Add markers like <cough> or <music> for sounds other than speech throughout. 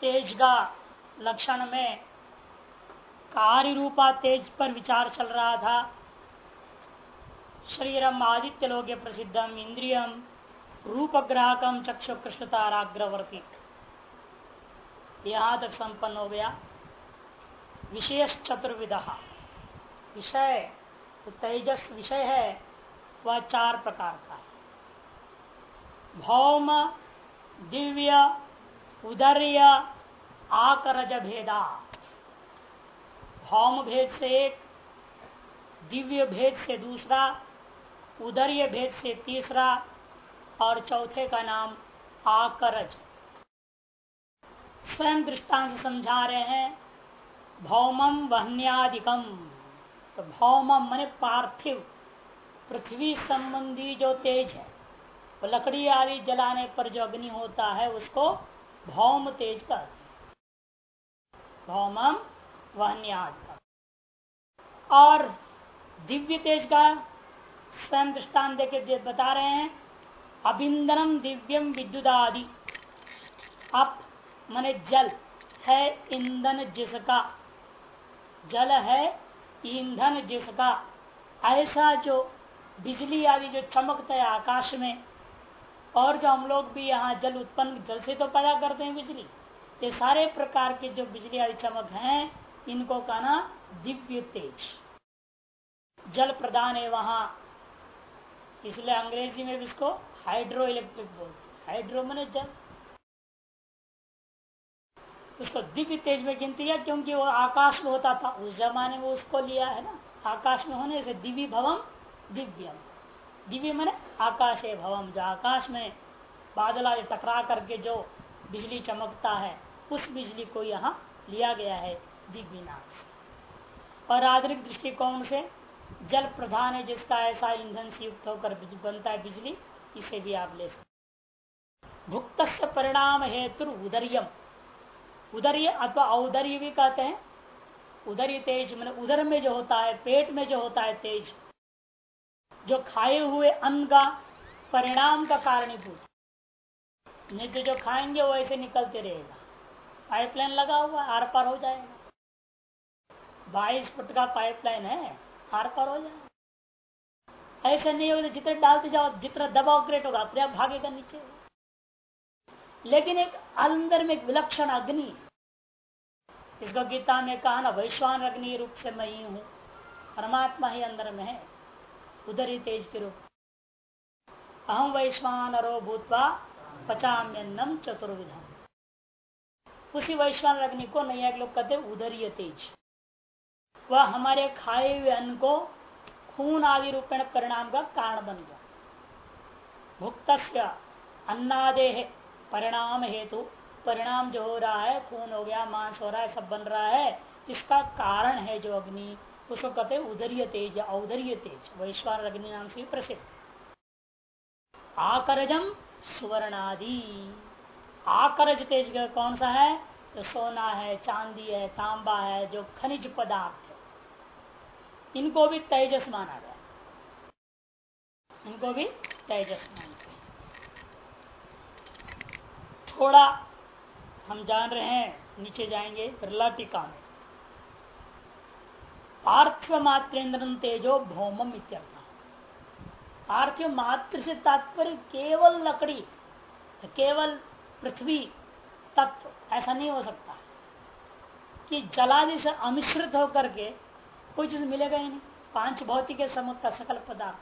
तेज का लक्षण में कार्य रूपा तेज पर विचार चल रहा था। शरीरम आदित्य लोग प्रसिद्धम, इंद्रियम रूप रूपग्राहकम चक्षु कृष्णताराग्रवर्ती। यहाँ तक संपन्न हो गया। विशेष चतुर्विद विषय तो तेजस विषय है, वह चार प्रकार का है। भौम, दिव्य, उदर्य आकरज भेदा। भौम भेद से एक, दिव्य भेद से दूसरा, उदर्य भेद से तीसरा, और चौथे का नाम आकरज। स्वयं दृष्टांत समझा रहे हैं भौमम वहन्यादिकम तो भौमम मैंने पार्थिव, पृथ्वी संबंधी जो तेज है लकड़ी आदि जलाने पर जो अग्नि होता है, उसको भौम तेज कहते भौमम वहन्याद और दिव्य तेज का स्वयं दृष्टान देके बता रहे हैं, अभिंदनम दिव्यम विद्युत आदि अप मने जल है ईंधन जिसका। जल है ईंधन जिसका। ऐसा जो बिजली आदि जो चमकता है आकाश में, और जो हम लोग भी यहाँ जल उत्पन्न, जल से तो पैदा करते हैं बिजली। ये सारे प्रकार के जो बिजली आदि चमक हैं, इनको कहना दिव्य तेज। जल प्रदान है वहाँ। इसलिए अंग्रेज़ी में भी इसको हाइड्रो इलेक्ट्रिक बोलते हाइड्रो मैंने जल। उसको दिव्य तेज में गिनती है, क्योंकि वो आकाश में होता था। उस जमाने में उसको लिया है ना। आकाश में होने से दिव्य भवम, दिव्यम। दिव्य मैंने आकाश है भवम। जो आकाश में बादल आदि टकरा करके जो बिजली चमकता है उस बिजली को यहाँ लिया गया है नाम और आधुनिक दृष्टिकोण से जल प्रधान है, जिसका ऐसा ईंधन से युक्त होकर बनता है बिजली, इसे भी आप ले सकते भुक्त परिणाम हेतु उदरियम। उदर्य अथवा औदर्य भी कहते हैं। उदर्य तेज, मैंने उदर में जो होता है, पेट में जो होता है तेज, जो खाए हुए अन्न का परिणाम का कारणीभूत नित्य जो खाएँगे, वो ऐसे निकलते रहेगा। पाइपलाइन लगा हुआ आर पार हो जाएगा। बाईस फुट का पाइपलाइन है, आर पार हो जाएगा। ऐसे नहीं होगा, जितने डालते जाओ, जितना दबाव क्रिएट होगा, अपने आप भागेगा नीचे। लेकिन एक अंदर में एक विलक्षण अग्नि, इसको गीता में कहा ना, वैश्वान अग्नि रूप से मैं ही हूँ, परमात्मा ही अंदर में है, उधर ही तेज के रूप। अहम वैश्वान अरो भूतवा पचाम्यन्नम चतुर्विधम। उसी वैश्वान अग्नि को नया लोग कहते उदरीय तेज। वह हमारे खाए हुए अन्न को खून आदि रूपेण परिणाम का कारण बन गया। भुक्त अन्नादेह परिणाम हेतु परिणाम जो हो रहा है, खून हो गया, मांस हो रहा है, सब बन रहा है, इसका कारण है जो अग्नि, उसको कहते उदरीय तेज या औदरीय तेज वैश्वान अग्नि नाम से प्रसिद्ध। आकरजम सुवर्णादि। आकरज तेज कौन सा है? तो सोना है, चांदी है, तांबा है, जो खनिज पदार्थ। इनको भी तेजस माना गया। इनको भी तेजस माना थोड़ा हम जान रहे हैं, नीचे जाएँगे बिरला में। पार्थिव मात्र तेजो भौमम इत्यर्थ। पार्थिव मात्र से तात्पर्य केवल लकड़ी, केवल पृथ्वी तत्व, ऐसा नहीं हो सकता। कि जलादि से अमिश्रित होकर के कोई चीज़ मिलेगा ही नहीं। पाँच भौतिक समुद्र का सकल पदार्थ।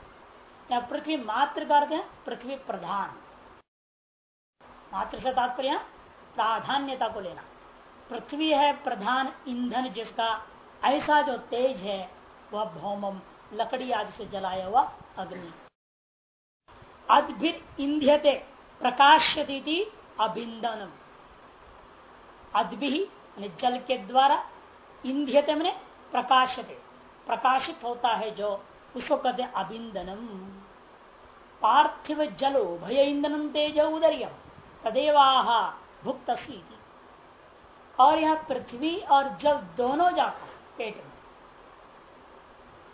या पृथ्वी मात्र करते हैं, पृथ्वी प्रधान। मात्र से तात्पर्य, प्राधान्यता को लेना। पृथ्वी है प्रधान ईंधन जिसका, ऐसा जो तेज है, वह भौमम, लकड़ी आदि से जलाया हुआ अग्नि। अद्भित इंध्यते प्रकाश्यती अभिंदनम अद्भि जल के द्वारा इंध्यते मैंने प्रकाशते। प्रकाशित होता है जो, उसको कहते अभिंदनम पार्थिव जलो भय इंधनम तेज उदरियम। तदेवाह भुक्त और यह पृथ्वी और जल दोनों जाता है पेट में।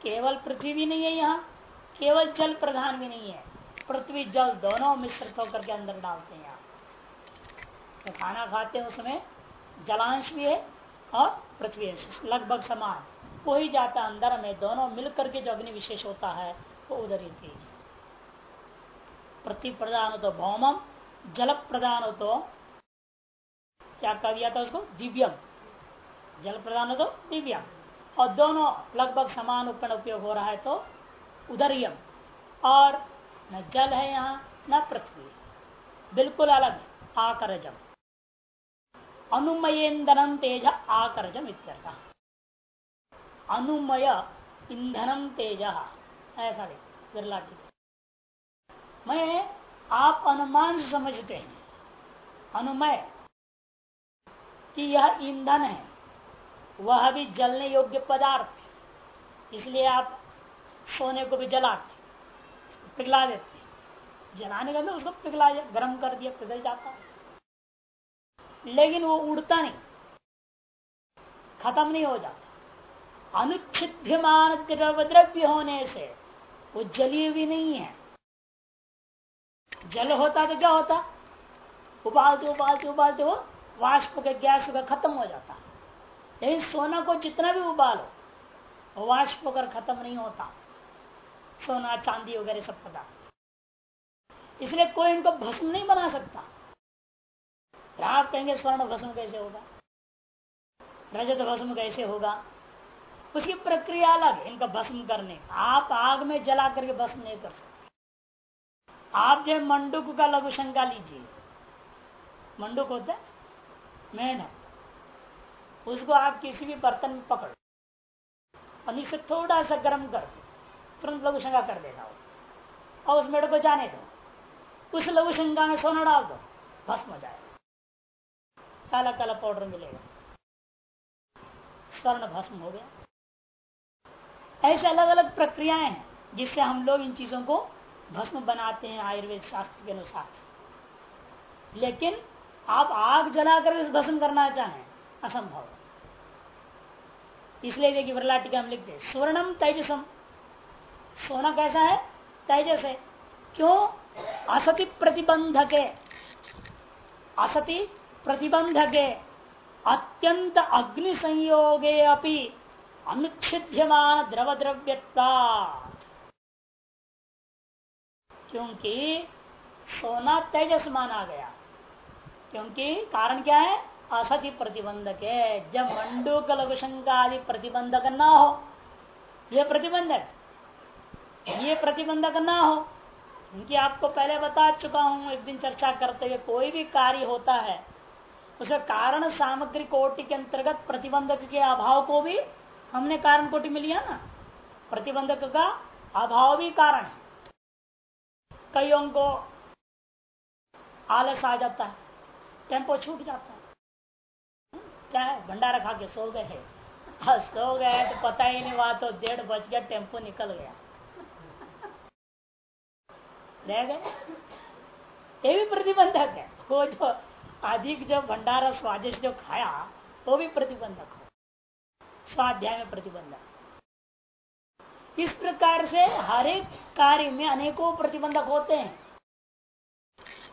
केवल पृथ्वी नहीं है यहाँ, केवल जल प्रधान भी नहीं है। पृथ्वी जल दोनों मिश्रित होकर के अंदर डालते हैं तो खाना खाते हैं, उसमें जलांश भी है और पृथ्वी लगभग समान। वो ही जाता अंदर में, दोनों मिलकर के जो अग्नि विशेष होता है, वो उधर ही तेज है। पृथ्वी प्रधान हो तो भौमम जल प्रधान हो तो क्या कह दिया था उसको? दिव्यम। जल प्रधान हो तो दिव्यम। और दोनों लगभग समान उपन उपयोग हो रहा है तो उदरियम। और न जल है यहाँ, न पृथ्वी। बिल्कुल अलग आकरजम। अनुमय ईंधन तेज इत्यर्थ। अनुमय ईंधनम तेज। ऐसा देख बिरला मैं, आप अनुमान समझते हैं, अनुमय, कि यह ईंधन है, वह भी जलने योग्य पदार्थ, इसलिए आप सोने को भी जलाते पिघला देते जलाने का उसको पिघला, गर्म कर दिया, पिघल जाता है। लेकिन वो उड़ता नहीं। खत्म नहीं हो जाता। अनुच्छिद्यमान द्रव द्रव्य होने से वो जलीय भी नहीं है। जल होता तो क्या होता? उबालते उबालते उबालते वो वाष्प के, गैस का खत्म हो जाता। लेकिन सोना को जितना भी उबालो वाष्प होकर खत्म नहीं होता, सोना, चांदी वगैरह सब पदार्थ। इसलिए कोई इनको भस्म नहीं बना सकता। आप कहेंगे, स्वर्ण भस्म कैसे होगा? रजत भस्म कैसे होगा? उसकी प्रक्रिया अलग है इनका भस्म करने। आप आग में जला करके भस्म नहीं कर सकते। आप जो मंडुक का लघु शंका लीजिए। मंडुक होता है मेढक उसको आप किसी भी बर्तन में पकड़ और नीचे थोड़ा सा गर्म कर तुरंत लघु शंका कर देना और उस मेढक को जाने दो। उस लघु शंका में सोना डाल दो। भस्म हो जाएगा। काला काला पाउडर मिलेगा। स्वर्ण भस्म हो गया। ऐसे अलग अलग प्रक्रियाएँ हैं जिससे हम लोग इन चीज़ों को भस्म बनाते हैं आयुर्वेद शास्त्र के अनुसार। लेकिन आप आग जलाकर भस्म करना चाहें, असंभव इसलिए देखिए वरलाटिका हम लिखते हैं, स्वर्णम तेजसम। सोना कैसा है? तेजस है। क्यों? असति प्रतिबंधक। है असति प्रतिबंधक, अत्यंत अग्नि संयोगे अपनी अनुच्छिद्यमान द्रव द्रव्यता क्योंकि सोना तेजस माना गया। क्योंकि कारण क्या है? असति प्रतिबंधक। है जब मंडूक लघुशंका आदि प्रतिबंधक ना हो, ये प्रतिबंधक ये प्रतिबंधक ना हो, क्योंकि आपको पहले बता चुका हूँ, एक दिन चर्चा करते हुए कोई भी कार्य होता है उसका कारण सामग्री कोटि के अंतर्गत प्रतिबंधक के अभाव को भी हमने कारण कोटि में लिया ना। प्रतिबंधक का अभाव भी कारण है। कईयों को आलस आ जाता है टेंपो छूट जाता है। क्या है? भंडारा खा के सो गए है। <laughs> हाँ, सो गए तो पता ही नहीं हुआ तो डेढ़ बज गया टेंपो निकल गया। रह गए। ये भी प्रतिबंधक है। वो जो अधिक जो भंडारा स्वादिष्ट जो खाया वो भी प्रतिबंधक हो। स्वाध्याय में प्रतिबंधक। इस प्रकार से हर एक कार्य में अनेकों प्रतिबंधक होते हैं।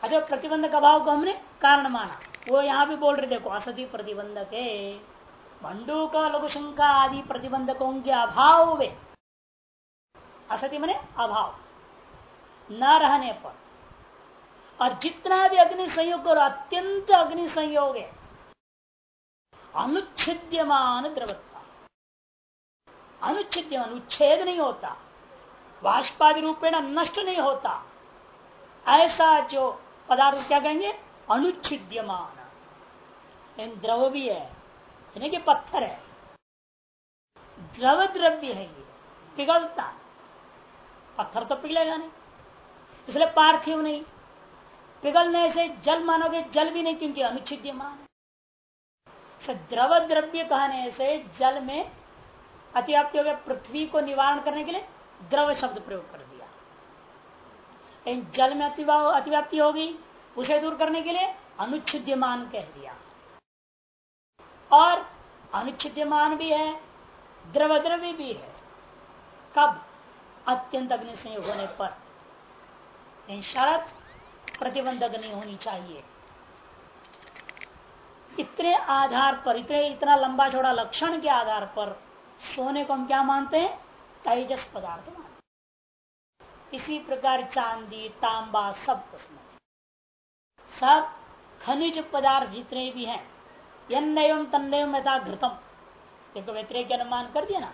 अच्छा प्रतिबंधक अभाव को हमने कारण माना। वो यहाँ भी बोल रहे, देखो, असति प्रतिबंधक है भंडू का लघु शंका आदि प्रतिबंधकों के अभाव में असति मने अभाव। न रहने पर। और जितना भी अग्नि संयोग और अत्यंत अग्नि संयोग है। अनुच्छिद्यमान द्रवत्व अनुच्छिद अनुच्छेद नहीं होता। वाष्पादि रूपेण नष्ट नहीं होता। ऐसा जो पदार्थ क्या कहेंगे? अनुच्छिद्यमान। इन द्रव भी है, यानी कि पत्थर है। द्रव द्रव्य है ये, पिघलता। पत्थर तो पिघलेगा नहीं, इसलिए पार्थिव नहीं। पिघलने से जल मानोगे, जल भी नहीं, क्योंकि अनुच्छिद्यमान द्रव द्रव्य कहने से जल में अतिव्याप्ति हो गया पृथ्वी को निवारण करने के लिए द्रव शब्द प्रयोग कर दिया। लेकिन जल में अतिव्याप्ति होगी, उसे दूर करने के लिए अनुच्छिद्यमान कह दिया। और अनुच्छिद्यमान भी है द्रव द्रव्य भी है। कब? अत्यंत अग्नि संयोग होने पर। शरत प्रतिबंधक नहीं होनी चाहिए। इतने आधार पर, इतने, इतना लंबा चौड़ा लक्षण के आधार पर सोने को हम क्या मानते हैं? तेजस पदार्थ मानते इसी प्रकार चांदी, तांबा, सब कुछ सब खनिज पदार्थ जितने भी हैं यन एवं तन्नम यथा घृतम। एक व्यतिरिक अनुमान कर दिया ना,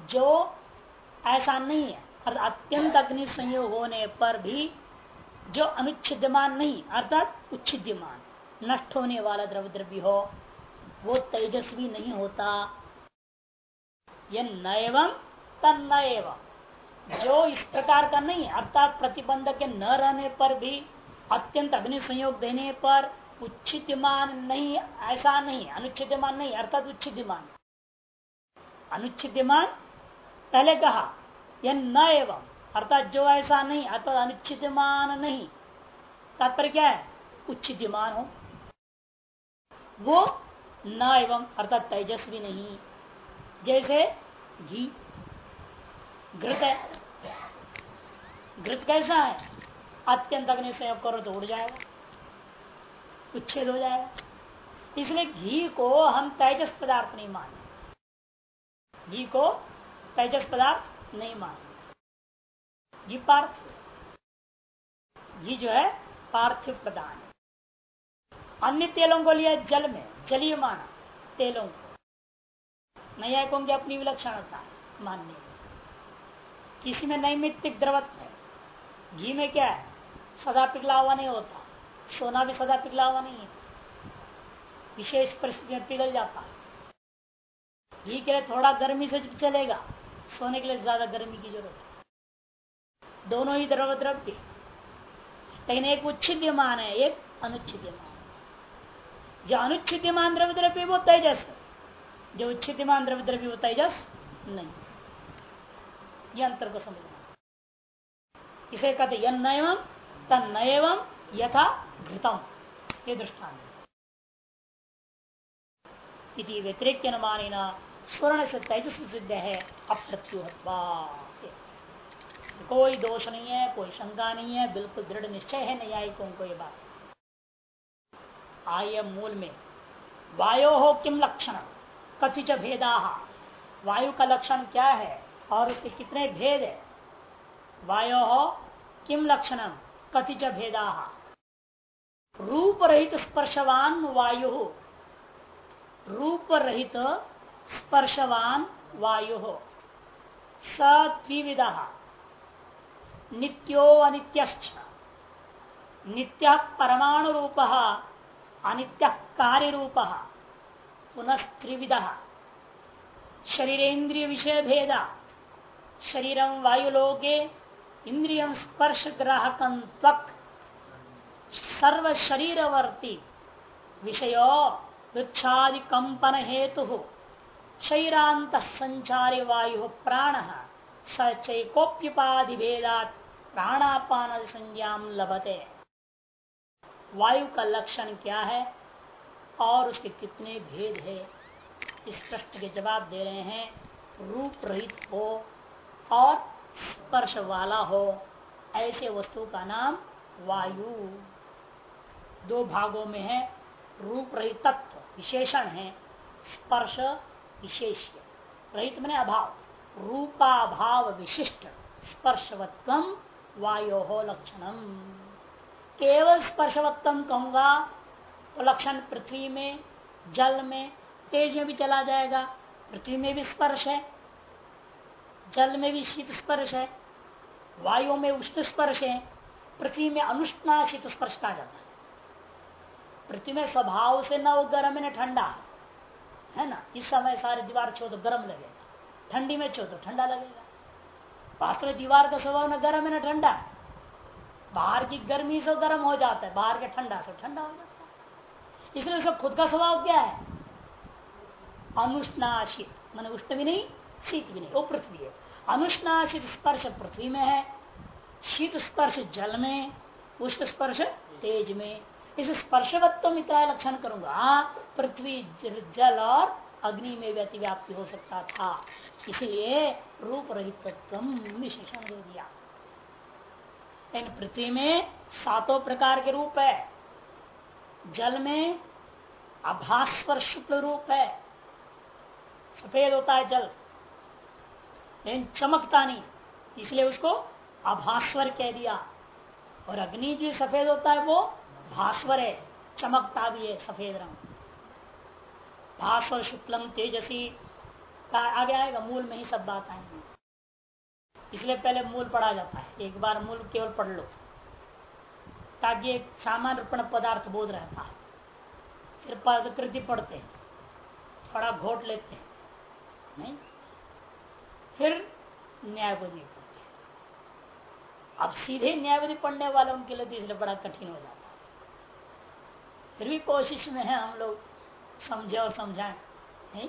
जो ऐसा नहीं है अत्यंत अग्नि संयोग होने पर भी जो अनुच्छिद्यमान नहीं, अर्थात उच्छिद्यमान, नष्ट होने वाला द्रव द्रव्य हो, वो तेजस्वी नहीं होता। यह नएवं तन्न एवं जो इस प्रकार का नहीं, अर्थात प्रतिबंध के न रहने पर भी, अत्यंत अग्नि संयोग देने पर उच्छिद्यमान नहीं, ऐसा नहीं, अनुच्छिद्यमान नहीं, अर्थात उच्छिद्यमान। अनुच्छिद्यमान, पहले कहा, यह न एवं अर्थात जो ऐसा नहीं अर्थात अनुच्छिद्यमान नहीं। तात्पर्य क्या है? उच्छिद्यमान हो। वो न एवं, अर्थात तेजस्वी नहीं। जैसे घी। घृत है। घृत कैसा है? अत्यंत अग्नि संयोग करो तो उड़ जाएगा। उच्छेद हो जाएगा। इसलिए घी को हम तेजस पदार्थ नहीं माने घी को तेजस पदार्थ नहीं माने घी पार्थिव। घी जो है, पार्थिव प्रदान अन्य तेलों को लिया जल में, जलीय माना, तेलों को। नैयायिकों की अपनी विलक्षणता मानने किसी में नैमित्तिक द्रवत्व है। घी में क्या है? सदा पिघला हुआ नहीं होता। सोना भी सदा पिघला हुआ नहीं है। विशेष परिस्थिति में पिघल जाता है। घी के लिए थोड़ा गर्मी से चलेगा। सोने के लिए ज़्यादा गर्मी की ज़रूरत है। दोनों ही द्रव द्रव्य लेकिन एक उच्छिद्यमान है, एक अनुच्छिद्यमान। जो अनुच्छिद्यमान द्रव्य द्रव्य वो तेजस जो उच्छिद्यमान द्रव्य द्रव्य वो तेजस नहीं। ये अंतर को समझना। इसे कहते यम तन्नएवं यथा घृतम। ये दृष्टान इति व्यतिरिक्त अनुमान स्वर्ण से तेजस सिद्ध है अप्रत्युहत्वा। कोई दोष नहीं है, कोई शंका नहीं है, बिल्कुल दृढ़ निश्चय है न्यायिकों को ये बात आय मूल में। वायो हो किम लक्षण? कथिच भेदा। वायु का लक्षण क्या है और उसके कितने भेद है? वायो हो किम लक्षणम कतिच भेदा। रूप रहित स्पर्शवान वायु। रूप रहित स्पर्शवान वायु। सत्विविध नित्यो अनित्य नित्य परमाणु रूप अनित्य कार्य रूप पुनस्त्रिविद शरीरेन्द्रिय विषय भेदा शरीरम वायुलोके इंद्रिय स्पर्श ग्राहक सर्व शरीरवर्ती विषय हेतु शरीरांत संचारी वायु प्राण सचैकोप्युपाधि भेदा प्राणापान संज्ञा लभते। वायु का लक्षण क्या है? और उसके कितने भेद है? इस प्रश्न के जवाब दे रहे हैं, रूप रहित हो और स्पर्श वाला हो, ऐसे वस्तु का नाम वायु। दो भागों में है, रूप रहित तत्व, विशेषण है, स्पर्श विशेष। रहित मैंने अभाव। रूपाभाव विशिष्ट स्पर्शवत्व वायो हो लक्षणम। केवल स्पर्शवत्तम कहूँगा तो लक्षण पृथ्वी में, जल में, तेज में भी चला जाएगा। पृथ्वी में भी स्पर्श है, जल में भी शीत स्पर्श है, वायु में उष्ण स्पर्श है, पृथ्वी में अनुष्णाशित स्पर्श कहा जाता है। पृथ्वी में स्वभाव से न वो गर्म है न ठंडा, है ना? इस समय सारे दीवार छो तो गर्म लगेगा। ठंडी में छो तो ठंडा लगेगा। वास्तव दीवार का स्वभाव न गर्म है, ना ठंडा। बाहर की गर्मी से गर्म हो जाता है, बाहर के ठंडा से ठंडा हो जाता है। इसलिए उसका खुद का स्वभाव क्या है? अनुष्णाशित, मैंने उष्ण भी नहीं, शीत भी नहीं, वो पृथ्वी है। अनुष्णाशित स्पर्श पृथ्वी में है, शीत स्पर्श जल में, उष्ण स्पर्श तेज में। इस स्पर्शवत्व इतना लक्षण करूँगा? पृथ्वी, जल और अग्नि में भी अतिव्याप्ति हो सकता था। इसलिए रूप रहित विशेषण दे दिया इन पृथ्वी में सातों प्रकार के रूप है। जल में अभास्वर शुक्ल रूप है। सफ़ेद होता है जल। लेकिन चमकता नहीं, इसलिए उसको अभास्वर कह दिया। और अग्नि जो सफ़ेद होता है वो भास्वर है, चमकता भी है सफ़ेद रंग। भास्वर शुक्लम तेजसी आगे आएगा, मूल में ही सब बात आएँगे। इसलिए पहले मूल पढ़ा जाता है। एक बार मूल केवल पढ़ लो। ताकि एक सामान्य पदार्थ बोध रहता है। फिर प्रकृति पढ़ते हैं। थोड़ा घोट लेते हैं। नहीं? फिर न्यायवादी पढ़ते अब सीधे न्यायवादी पढ़ने वाले उनके लिए तो इसलिए बड़ा कठिन हो जाता है। फिर भी कोशिश में है हम लोग। समझे और समझाएँ। नहीं?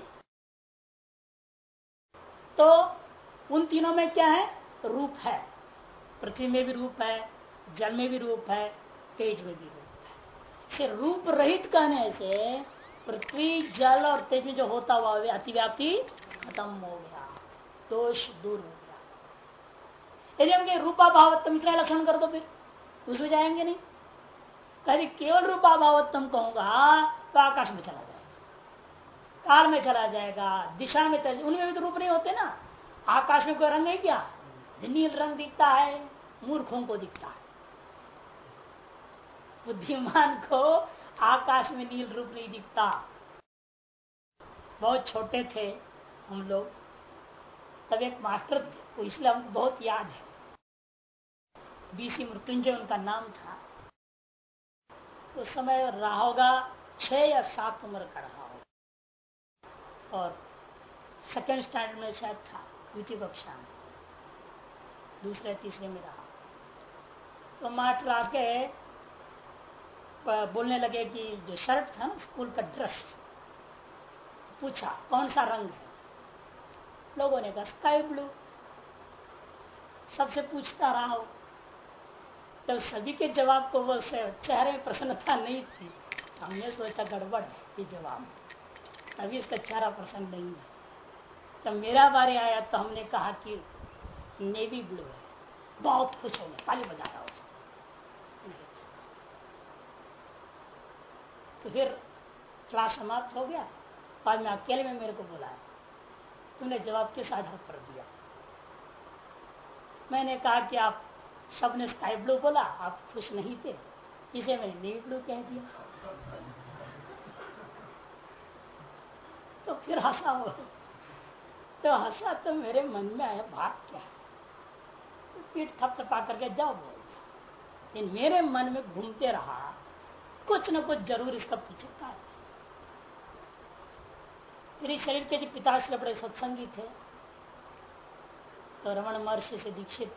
तो उन तीनों में क्या है? रूप है। पृथ्वी में भी रूप है, जल में भी रूप है, तेज में भी रूप है। रूप रहित कहने से पृथ्वी, जल और तेज में जो होता हुआ अतिव्याप्ति खत्म हो गया, दोष दूर हो गया। यदि हम रूपा भावत्म इतना लक्षण कर दो फिर, उसमें जाएँगे नहीं। कभी केवल रूपा भावत्म कहूँगा तो आकाश में चला काल में चला जाएगा, दिशा में तर... उनमें भी तो रूप नहीं होते ना। आकाश में कोई रंग है क्या? नील रंग दिखता है, मूर्खों को दिखता है। बुद्धिमान को आकाश में नील रूप नहीं दिखता। बहुत छोटे थे हम लोग, तब एक मास्टर थे इसलिए हमको बहुत याद है। बीसी मृत्युंजय उनका नाम था। उस समय रहा होगा छह या सात उम्र का रहा और सेकेंड स्टैंडर्ड में शायद था, द्वितीय कक्षा में। दूसरे, तीसरे में रहा। तो मास्टर आके बोलने लगे कि जो शर्ट था ना, स्कूल का ड्रेस, पूछा, कौन सा रंग है? लोगों ने कहा, स्काई ब्लू। सबसे पूछता रहा हो जब सभी के जवाब को वो चेहरे प्रसन्नता नहीं थी। हमने सोचा, गड़बड़ है ये जवाब। अभी इसका चेहरा प्रसन्न नहीं है जब मेरा बारे आया तो हमने कहा कि नेवी ब्लू है। बहुत खुश हो गया। ताली बजा रहा उसको। तो फिर क्लास समाप्त हो गया। बाद में अकेले में मेरे को बुलाया। तुमने जवाब किस आधार पर दिया? मैंने कहा कि आप सबने स्काई ब्लू बोला, आप खुश नहीं थे। इसे मैंने नेवी ब्लू कह दिया। तो फिर हंसा वो तो हंसा तो मेरे मन में आया बात क्या? है तो पीठ थपथपा करके जाओ बोल लेकिन मेरे मन में घूमते रहा, कुछ न कुछ ज़रूर इसका पीछे मेरे शरीर के जो पिताश्री बड़े सत्संगी थे तो रमन महर्षि से दीक्षित,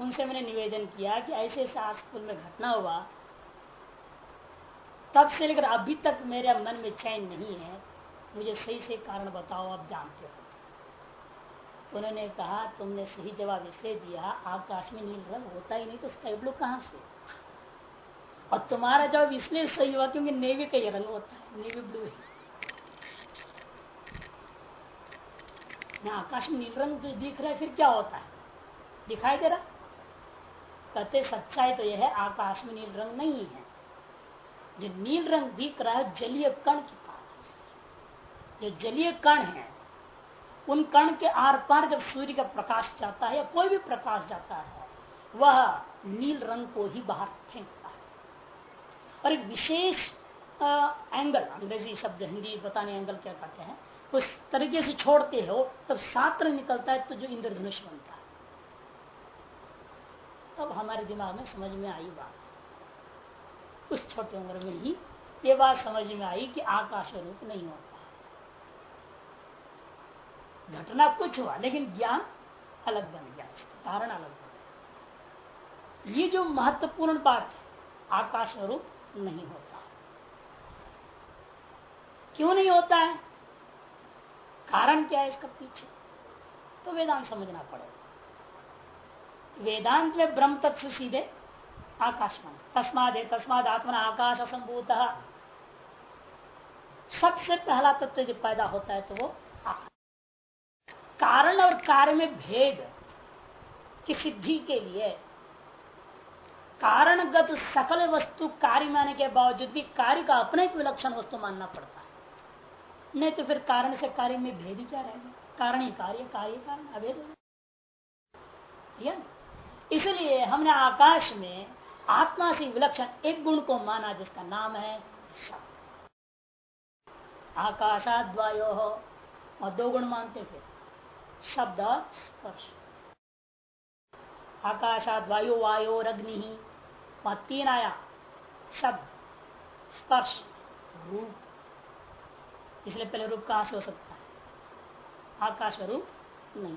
उनसे मैंने निवेदन किया कि ऐसे ऐसे आज स्कूल में घटना हुआ, तब से लेकर अभी तक मेरे मन में चैन नहीं है। मुझे सही से कारण बताओ, आप जानते हो। उन्होंने कहा, तुमने सही जवाब इसलिए दिया, आकाश में नील रंग होता ही नहीं तो स्काई ब्लू कहाँ से? और तुम्हारा जवाब इसलिए सही हुआ क्योंकि नेवी का ये रंग होता है नेवी ब्लू है। ना आकाश में नील रंग जो दिख रहा है, फिर क्या होता है? दिखाई दे रहा? कहते, सच्चाई तो यह है, आकाश में नील रंग नहीं है। जो नील रंग दिख रहा है, जलीय कण के जो जलीय कण है, उन कण के आर पार जब सूर्य का प्रकाश जाता है या कोई भी प्रकाश जाता है, वह नील रंग को ही बाहर फेंकता है। और एक विशेष एंगल अंग्रेज़ी शब्द, हिंदी बताने एंगल क्या कहते हैं उस तरीके से छोड़ते हो, तब सात्र निकलता है तो जो इंद्रधनुष बनता है। तब हमारे दिमाग में समझ में आई बात। उस छोटे उम्र में ही ये बात समझ में आई कि आकाश रूप नहीं होता। घटना कुछ हुआ, लेकिन ज्ञान अलग बन गया कारण अलग बन गया। ये जो महत्वपूर्ण बात है, आकाश रूप नहीं होता। क्यों नहीं होता है? कारण क्या है इसका पीछे? तो वेदांत समझना पड़ेगा। वेदांत में ब्रह्म तत्व सीधे आकाश मन तस्माद है तस्माद आत्मा आकाश असंभूत। सबसे पहला तत्व जो पैदा होता है तो वो कारण और कार्य में भेद की सिद्धि के लिए, कारणगत सकल वस्तु कार्य मानने के बावजूद भी कार्य का अपने एक विलक्षण वस्तु मानना पड़ता है। नहीं तो फिर कारण से कार्य में भेद ही क्या रहेगा? कारण ही कार्य कार्य कारण, अभेद हो इसलिए हमने आकाश में आत्मा से विलक्षण एक गुण को माना जिसका नाम है शब्द आकाशाद्वायो हो और दो गुण मानते थे। शब्द स्पर्श। आकाशाद वायु वायो अग्नि वहाँ तीन आया शब्द, स्पर्श, रूप। इसलिए पहले रूप कहाँ से हो सकता है? आकाश रूप नहीं।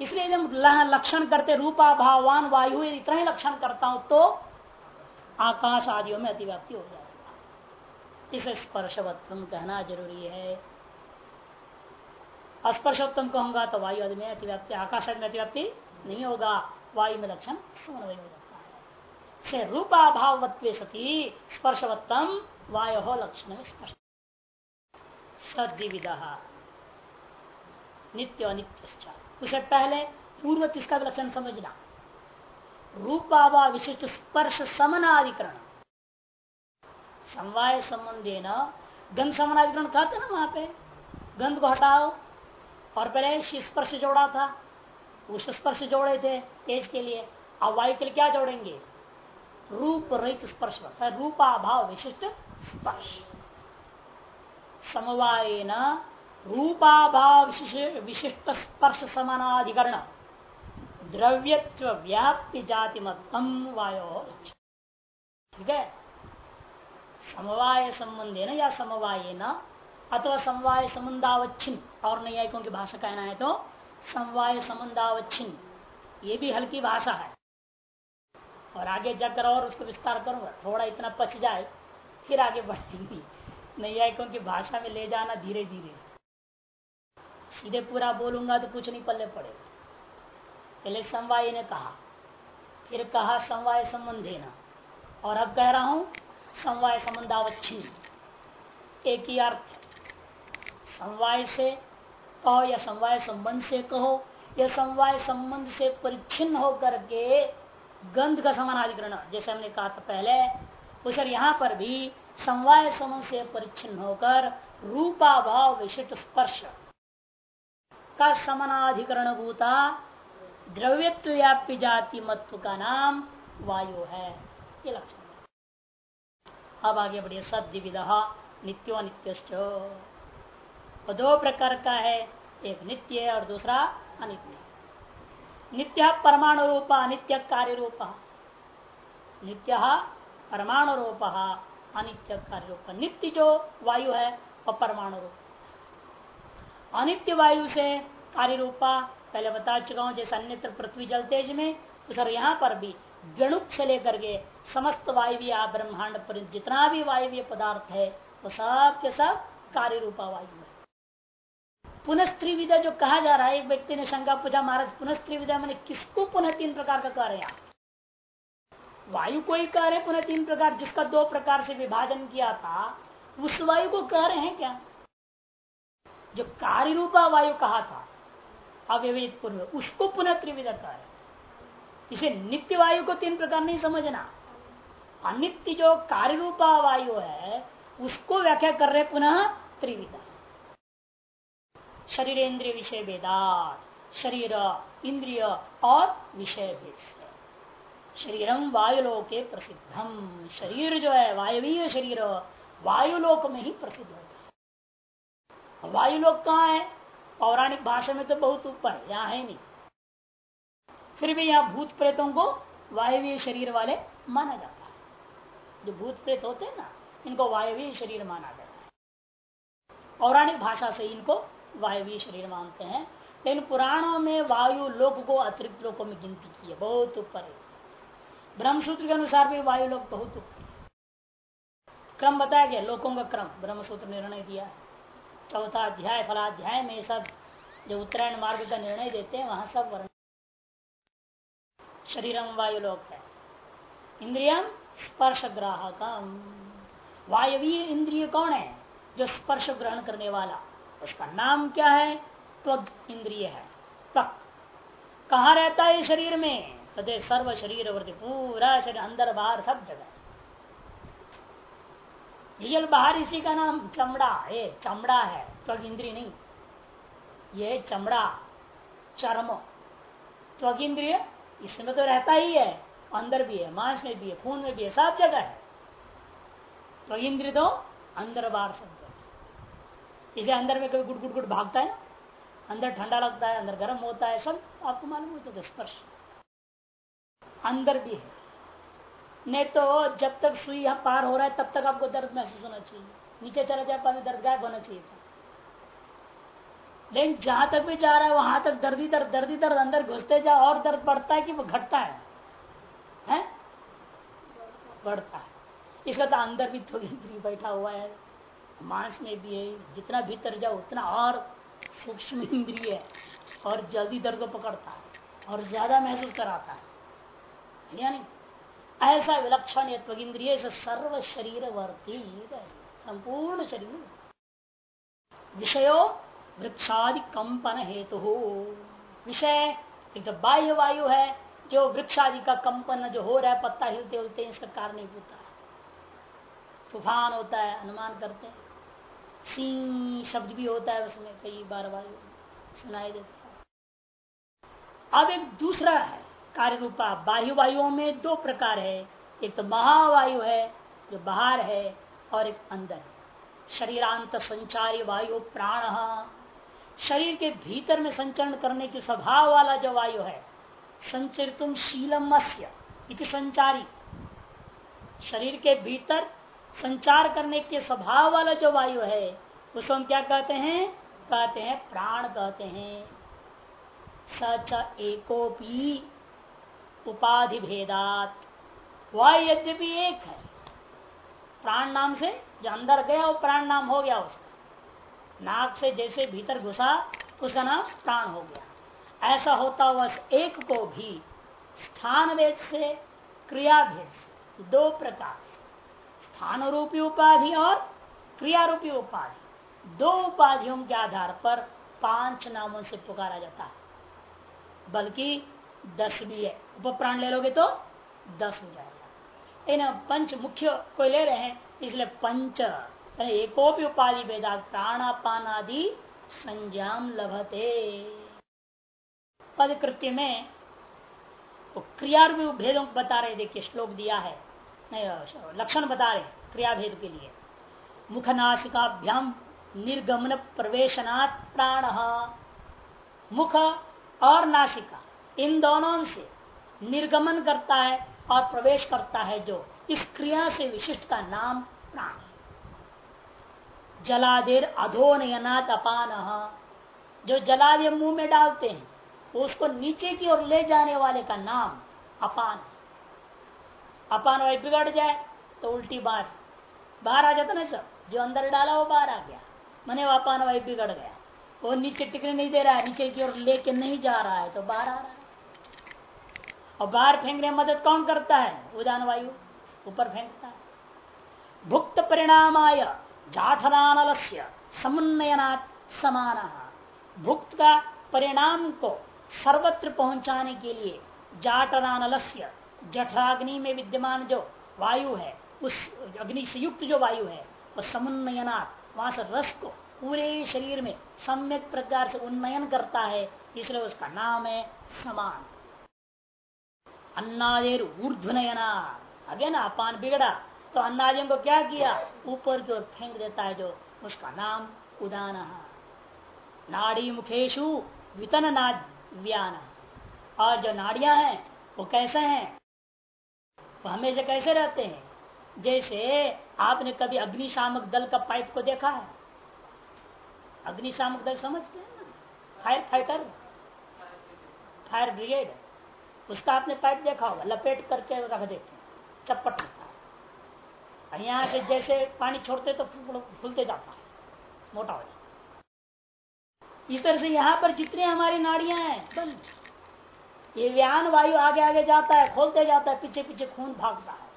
इसलिए जब लक्षण करते रूपा भावान वायु इतना ही लक्षण करता हूँ तो आकाश आदियों में अतिव्याप्ति हो जाएगा इसे स्पर्शवत्तम कहना ज़रूरी है। अस्पर्शोत्तम कहूँगा तो वायु आदि में अतिव्याप्ति आकाश में अतिव्याप्ति नहीं होगा। वायु में लक्षण समन्वय हो जाता है। से रूपाभावत्व सती, स्पर्शवत्तम वायु लक्षण स्पर्श। सद्विविध। नित्य अनित्य उसे पहले पूर्व किसका लक्षण समझना। रूपावा विशिष्ट स्पर्श समनाधिकरण। समवाय संबंधे न गंध समनाधिकरण कहते ना वहाँ पे। गंध को हटाओ। और पहले स्पर्श जोड़ा था। उस स्पर्श जोड़े थे तेज के लिए। अब वायु के लिए क्या जोड़ेंगे? रूप रहित स्पर्श। रूपाभाव विशिष्ट स्पर्श। समवाय न रूपाभाव विशिष्ट स्पर्श समानाधिकरण। द्रव्यत्व व्याप्ति जाति मतम वायो। ठीक है? समवाय संबंधे न या समवाय न अथवा समवाय संबंधावच्छिन्न और न्यायिकों की भाषा कहना है तो समवाय संबंधावच्छिन्न ये भी हल्की भाषा है। और आगे जाकर और उसको विस्तार करूँगा। थोड़ा इतना पच जाए, फिर आगे बढ़ेंगे नैयायिकों की भाषा में ले जाना धीरे धीरे सीधे पूरा बोलूँगा तो कुछ नहीं पल्ले पड़ेगा पहले समवाय ने कहा। फिर कहा समवाय संबंधे और अब कह रहा हूँ, समवाय संबंधावच्छिन्न एक ही अर्थ। समवाय से कहो या समवाय संबंध से कहो, या समवाय संबंध से परिच्छिन्न होकर के गंध का समानाधिकरण, जैसे हमने कहा था पहले उस यहाँ पर भी समवाय संबंध से परिच्छिन्न होकर रूपाभाव विशिष्ट स्पर्श का समानाधिकरण भूता द्रव्यत्व व्याप्य जाति मत्व का नाम वायु है। ये लक्षण अब आगे बढ़िए सद्य विधा नित्यो नित्य दो प्रकार का है, एक नित्य और दूसरा अनित्य। नित्य परमाणु रूप, अनित्य कार्य रूप। नित्य परमाणु रूप, अनित्य कार्य रूप। नित्य जो वायु है वह परमाणु रूप। अनित्य वायु से कार्य रूपा, पहले बता चुका हूँ, जैसे अन्यत्र पृथ्वी जल तेज में तो सर यहाँ पर भी गणुक से लेकर के समस्त वायवीय, ब्रह्मांड पर जितना भी वायवीय पदार्थ है, वो सब के सब कार्य रूपा वायु है। पुनः त्रिविधा जो कहा जा रहा है, एक व्यक्ति ने शंका पूछा, महाराज पुनः त्रिविधा मैंने किसको पुनः तीन प्रकार का कह रहे हैं वायु को ही कह रहे पुनः तीन प्रकार, जिसका दो प्रकार से विभाजन किया था, उस वायु को कह रहे हैं क्या? जो कार्य रूपा वायु कहा था, अव्यवहित पूर्व, उसको पुनः त्रिविधा कह रहे इसे नित्य वायु को तीन प्रकार नहीं समझना। अनित्य जो कार्य रूपा वायु है, उसको व्याख्या कर रहे पुनः त्रिविधा। शरीर इंद्रिय विषय भेदात शरीर इंद्रिय और विषय भेद शरीरम वायुलोके प्रसिद्धम। शरीर जो है, वायवीय शरीर वायुलोक में ही प्रसिद्ध होता है वायुलोक कहाँ है? पौराणिक भाषा में तो बहुत ऊपर यहाँ है नहीं। फिर भी यहाँ भूत प्रेतों को वायवीय शरीर वाले माना जाता है। जो भूत प्रेत होते हैं ना, इनको वायवीय शरीर माना जाता है। पौराणिक भाषा से इनको वायवीय शरीर मानते हैं। लेकिन पुराणों में वायु लोक को अतिरिक्त लोकों में गिनती की है, बहुत ऊपर है। ब्रह्मसूत्र के अनुसार भी वायु लोक बहुत ऊपर क्रम बताया गया, लोकों का क्रम, ब्रह्मसूत्र निर्णय दिया है। चौथा अध्याय, फलाध्याय में सब जो उत्तरायण मार्ग का निर्णय देते हैं, वहाँ सब वर्ण शरीरम वायु लोक है। इंद्रियम स्पर्श ग्राहकम। वायवीय इंद्रिय कौन है? जो स्पर्श ग्रहण करने वाला। उसका नाम क्या है? त्वग इंद्रिय है। त्वक कहा रहता है शरीर में? कहते सर्व शरीर वर्ती पूरा शरीर, अंदर, बाहर, सब जगह। रियल बाहर इसी का नाम चमड़ा। है चमड़ा है। त्वग इंद्री नहीं। ये चमड़ा, चर्म। त्वग इंद्रिय इसमें तो रहता ही है। अंदर भी है, मांस में भी है, खून में भी है, सब जगह है। तो इंद्र तो अंदर, बाहर, सब इसे अंदर में कभी गुट गुट गुट भागता है, अंदर ठंडा लगता है, अंदर गर्म होता है, सब आपको मालूम होता है, स्पर्श। अंदर भी है। नहीं तो जब तक सुई यहाँ पार हो रहा है, तब तक आपको दर्द महसूस होना चाहिए। नीचे चला जाए, पानी दर्द गायब होना चाहिए था। लेकिन जहाँ तक भी जा रहा है, वहाँ तक दर्दी दर्द दर्दी दर्द अंदर घुसते जाओ, और दर्द बढ़ता है कि वो घटता है? हैं? बढ़ता है। इसका तो अंदर भी थोड़ी <laughs> बैठा हुआ है। मांस में भी है, जितना भीतर जाओ उतना और सूक्ष्म इंद्रिय है और जल्दी दर्द को पकड़ता है और ज़्यादा महसूस कराता है। यानी ऐसा विलक्षण इंद्रिय सर्व शरीर वर्ती संपूर्ण शरीर। विषयो वृक्षादि कंपन हेतु। हो विषय एक तो बाह्य वायु है, जो वृक्षादि का कंपन जो हो रहा है, पत्ता हिलते हिलते इसका कारण होता। है तूफ़ान होता है, अनुमान करते हैं। सी शब्द भी होता है, उसमें कई बार वायु सुनाई देता है। अब एक दूसरा है कार्य रूपा बाह्य वायुओं में दो प्रकार है। एक तो महावायु है, जो बाहर है, और एक अंदर शरीरांत संचारी वायु प्राण। शरीर के भीतर में संचरण करने के स्वभाव वाला जो वायु है संचरितुम शीलम इति संचारी। शरीर के भीतर संचार करने के स्वभाव वाला जो वायु है, उसको हम क्या कहते हैं? कहते हैं प्राण कहते हैं। सच एकोपी उपाधि भेदात। वह यद्यपि एक है, प्राण नाम से जो अंदर गया, वो प्राण नाम हो गया उसका। नाक से जैसे भीतर घुसा, उसका नाम प्राण हो गया। ऐसा होता हुआ एक को भी स्थान भेद से, क्रिया भेद से, दो प्रकार स्थान रूपी उपाधि और क्रिया रूपी उपाधि। दो उपाधियों के आधार पर पाँच नामों से पुकारा जाता है। बल्कि दस भी है। उप प्राण ले लोगे तो दस हो जाएगा। इन पंच मुख्य को ले रहे हैं, इसलिए पंच। एकोपी उपाधि वेदा प्राणापान आदि संज्ञाम लभते। पदकृत्य में तो क्रिया भेदों को बता रहे देखिए श्लोक दिया है। लक्षण बता रहे क्रिया भेद के लिए। मुखनाशिकाभ्याम निर्गमन प्रवेशनात् प्राण। मुख और नासिका, इन दोनों से निर्गमन करता है और प्रवेश करता है जो इस क्रिया से विशिष्ट का नाम प्राण है। जलादेर अधोनयनाथ अपान। जो जलादि मुँह में डालते हैं उसको नीचे की ओर ले जाने वाले का नाम अपान है। अपान वायु बिगड़ जाए तो उल्टी बार बाहर आ जाता ना सब, जो अंदर डाला वो बाहर आ गया। मैंने वो अपान वायु बिगड़ गया। वो नीचे टिकने नहीं दे रहा है, नीचे की ओर लेके नहीं जा रहा है तो बाहर आ रहा है। और बाहर फेंकने में मदद कौन करता है? उदान वायु, ऊपर फेंकता है। भुक्त परिणाम आय जाठनानल समुन्नयनात् समान। भुक्त का परिणाम को सर्वत्र पहुँचाने के लिए जाटनानल जठराग्नि में विद्यमान जो वायु है, उस अग्नि से युक्त जो वायु है, वह समुन्नयनाथ वहाँ से रस को पूरे शरीर में सम्यक प्रकार से उन्नयन करता है, इसलिए उसका नाम है समान। अन्नादेर ऊर्धनयना अगे ना अपान बिगड़ा। तो अन्नादियों को क्या किया? ऊपर की ओर फेंक देता है जो, उसका नाम उदान। नाड़ी मुखेशु वितन व्यान। और जो नाड़ियाँ हैं, वो कैसे हैं? वो हमेशा कैसे रहते हैं? जैसे आपने कभी अग्निशामक दल का पाइप को देखा है? अग्निशामक दल समझते हैं ना? फायर फाइटर फायर ब्रिगेड उसका आपने पाइप देखा होगा, लपेट करके रख देते हैं, चप्पट होता है। यहाँ से जैसे पानी छोड़ते तो फूलते जाता है, मोटा हो जाता इस तरह से यहाँ पर जितने हमारी नाड़ियाँ हैं ये व्यान वायु आगे आगे जाता है, खोलते जाता है, पीछे पीछे खून भागता है।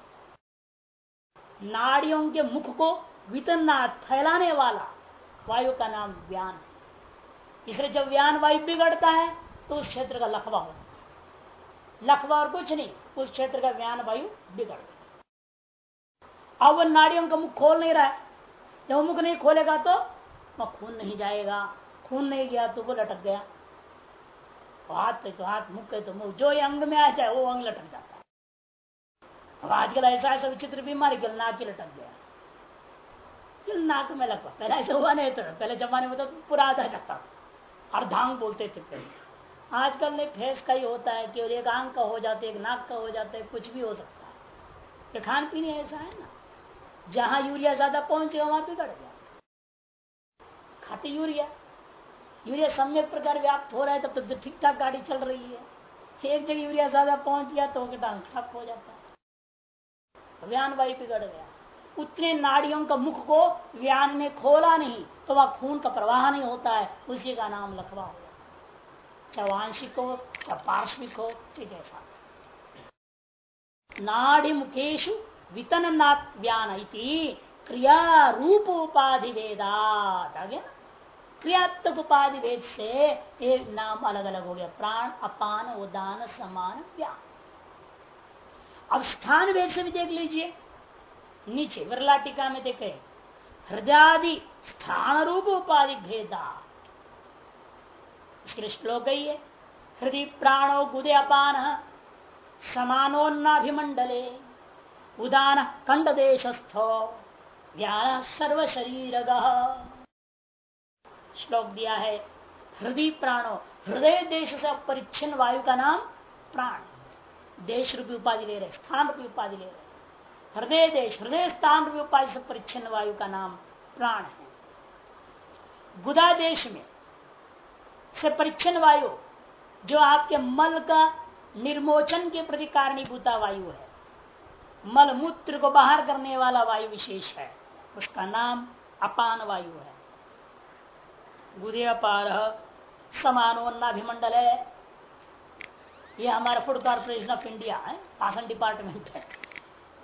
नाड़ियों के मुख को वितना फैलाने वाला वायु का नाम व्यान है। इसलिए जब व्यान वायु बिगड़ता है तो उस क्षेत्र का लखवा है। लखवा और कुछ नहीं, उस क्षेत्र का व्यान वायु बिगड़ गया। अब वह नाड़ियों का मुख खोल नहीं रहा है। जब मुख नहीं खोलेगा तो वह खून नहीं जाएगा। खून नहीं गया तो वो लटक गया। हाथ है तो हाथ, मुख है तो मुख। जो अंग में आ जाए, वो अंग लटक जाता है। अब आजकल ऐसा ऐसा विचित्र बीमारी, कल नाक ही लटक गया। नाक में लगवा पहले ऐसा हुआ नहीं था पहले जमाने में तो पूरा आधा लगता था अर्धांग बोलते थे पहले। आजकल नहीं, फेस का ही होता है कि एक आंग का हो जाता है, एक नाक का हो जाता है, कुछ भी हो सकता है। ये खान पीने ऐसा है ना। जहाँ यूरिया ज़्यादा पहुंचेगा वहाँ बिगड़ गया। खाते यूरिया। यूरिया सम्यक प्रकार व्याप्त हो रहा है, तब तो ठीक ठाक गाड़ी चल रही है। एक जगह यूरिया ज़्यादा पहुँच गया तो ठप हो जाता है। व्यान वायु बिगड़ गया। उतने नाड़ियों का मुख को व्यान ने खोला नहीं तो वह खून का प्रवाह नहीं होता है। उसी का नाम लखवा हो चाहे वांशिक हो, चाहे पार्श्विक हो, ठीक ऐसा। नाड़ी मुखेशु वितन व्यान क्रिया रूप उपाधि वेदात आगे ना? क्रियात्मक उपाधि भेद से एक नाम अलग अलग हो गया। प्राण, अपान, उदान, समान व्यान अब स्थान भेद से भी देख लीजिए। नीचे विरला टीका में देखे। हृदयादि स्थान रूप उपाधि भेदा इसके श्लोक ही है। हृदय प्राणो गुदे अपान, समानोन्नाभिमंडले, उदान खंड देशस्थो ज्ञान सर्व शरीर श्लोक दिया है, हृदय प्राणो, हृदय देश से परिच्छिन्न वायु का नाम प्राण। देश रूपी उपाधि ले रहे, स्थान रूपी उपाधि ले रहे। हृदय देश, हृदय स्थान रूपी उपाधि से परिच्छिन्न वायु का नाम प्राण है। गुदा देश में से परिच्छिन्न वायु, जो आपके मल का निर्मोचन के प्रति कारणीभूता वायु है। मल मूत्र को बाहर करने वाला वायु विशेष है, उसका नाम अपान वायु है। गुदेपार समानोन्नाभिमंडल है ये हमारा फ़ूड कॉर्पोरेशन ऑफ़ इंडिया है शासन डिपार्टमेंट है।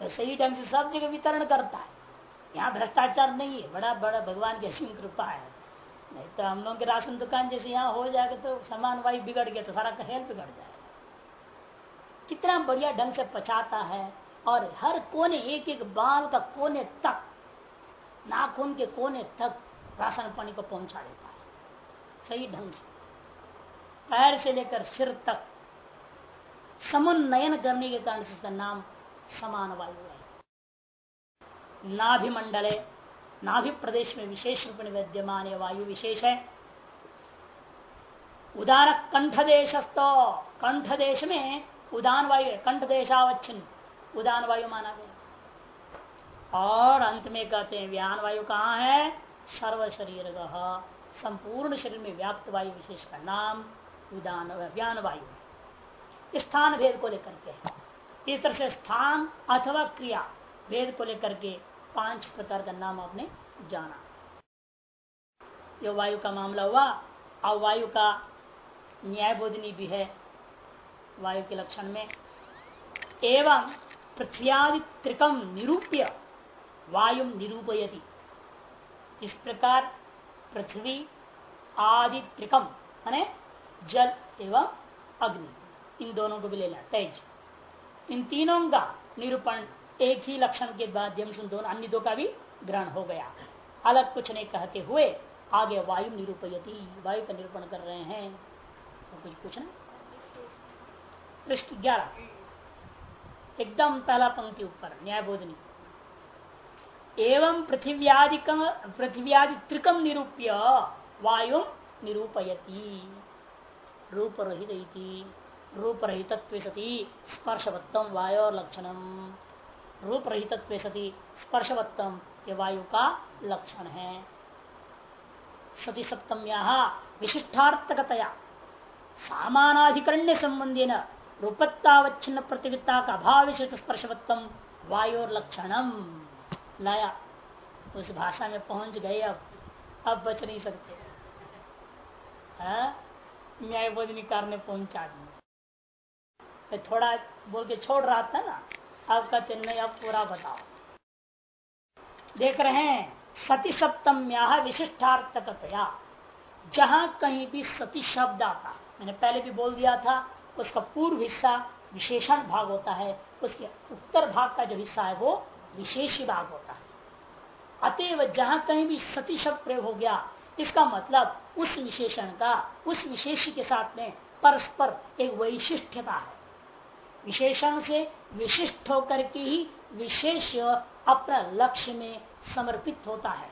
तो सही ढंग से सब जगह वितरण करता है। यहाँ भ्रष्टाचार नहीं है, बड़ा बड़ा भगवान की असीम कृपा है। नहीं तो हम लोग के राशन दुकान जैसे यहाँ हो जाएगा तो सामान वाई बिगड़ गया तो सारा का हेल्प बिगड़ जाएगा। कितना बढ़िया ढंग से पचाता है, और हर कोने, एक एक बाल का कोने तक, नाखून के कोने तक राशन पानी को पहुँचा देता सही ढंग से। पैर से लेकर सिर तक समुन्नयन करने के कारण इसका नाम समान वायु है। नाभि मंडल है, नाभि प्रदेश में विशेष रूप में विद्यमान वायु विशेष है। उदार कंठ देशस्तो कंठ देश में उदान वायु है कंठ देशावच्छिन्न उदान वायु माना गया। और अंत में कहते हैं, व्यान वायु कहाँ है? सर्व शरीर संपूर्ण शरीर में व्याप्त वायु विशेष का नाम उदान व्यान वायु स्थान भेद को लेकर के इस तरह से स्थान अथवा क्रिया भेद को लेकर के पाँच प्रकार का नाम आपने जाना। ये वायु का मामला हुआ और वायु का न्याय बोधनी भी है वायु के लक्षण में। एवं पृथ्वी त्रिकम निरूप्य वायु निरूपयति। इस प्रकार पृथ्वी आदि त्रिकम, माने जल एवं अग्नि, इन दोनों को भी ले लेना, तेज। इन तीनों का निरूपण एक ही लक्षण के माध्यम से दोनों अन्य दो का भी ग्रहण हो गया। अलग कुछ नहीं कहते हुए आगे वायु निरूपयती, वायु का निरूपण कर रहे हैं। तो कुछ पूछना? पृष्ठ ग्यारह। एकदम पहला पंक्ति ऊपर न्याय बोधनी एवं पृथिव्यादिक पृथिव्यादि त्रिकम निरूप्य वायु निरूपयती। रूप रहित रूप रहित सती स्पर्शवत्तम वायु लक्षणम रूप रहित सती स्पर्शवत्तम ये वायु का लक्षण है। सती सप्तम विशिष्टार्थकतया सामानाधिकरण्य संबंधी न रूपत्तावच्छिन्न प्रतियोगिता का अभाव विशिष्ट स्पर्शवत्तम वायु लक्षणम लाया, उस भाषा में पहुँच गए अब। अब बच नहीं सकते। न्याय बोधनिकार ने पहुँचा दिया। थोड़ा बोल के छोड़ रहा था ना, अब कहते, नहीं, अब पूरा बताओ। देख रहे हैं सती सप्तम्या विशिष्टार्थकतया, जहाँ कहीं भी सती शब्द आता, मैंने पहले भी बोल दिया था, उसका पूर्व हिस्सा विशेषण भाग होता है, उसके उत्तर भाग का जो हिस्सा है वो विशेष भाग होता है। अतएव जहाँ कहीं भी सती शब्द प्रयोग हो गया, इसका मतलब उस विशेषण का, उस विशेष के साथ में परस्पर एक वैशिष्टता है। विशेषण से विशिष्ट होकर के ही विशेष अपना लक्ष्य में समर्पित होता है।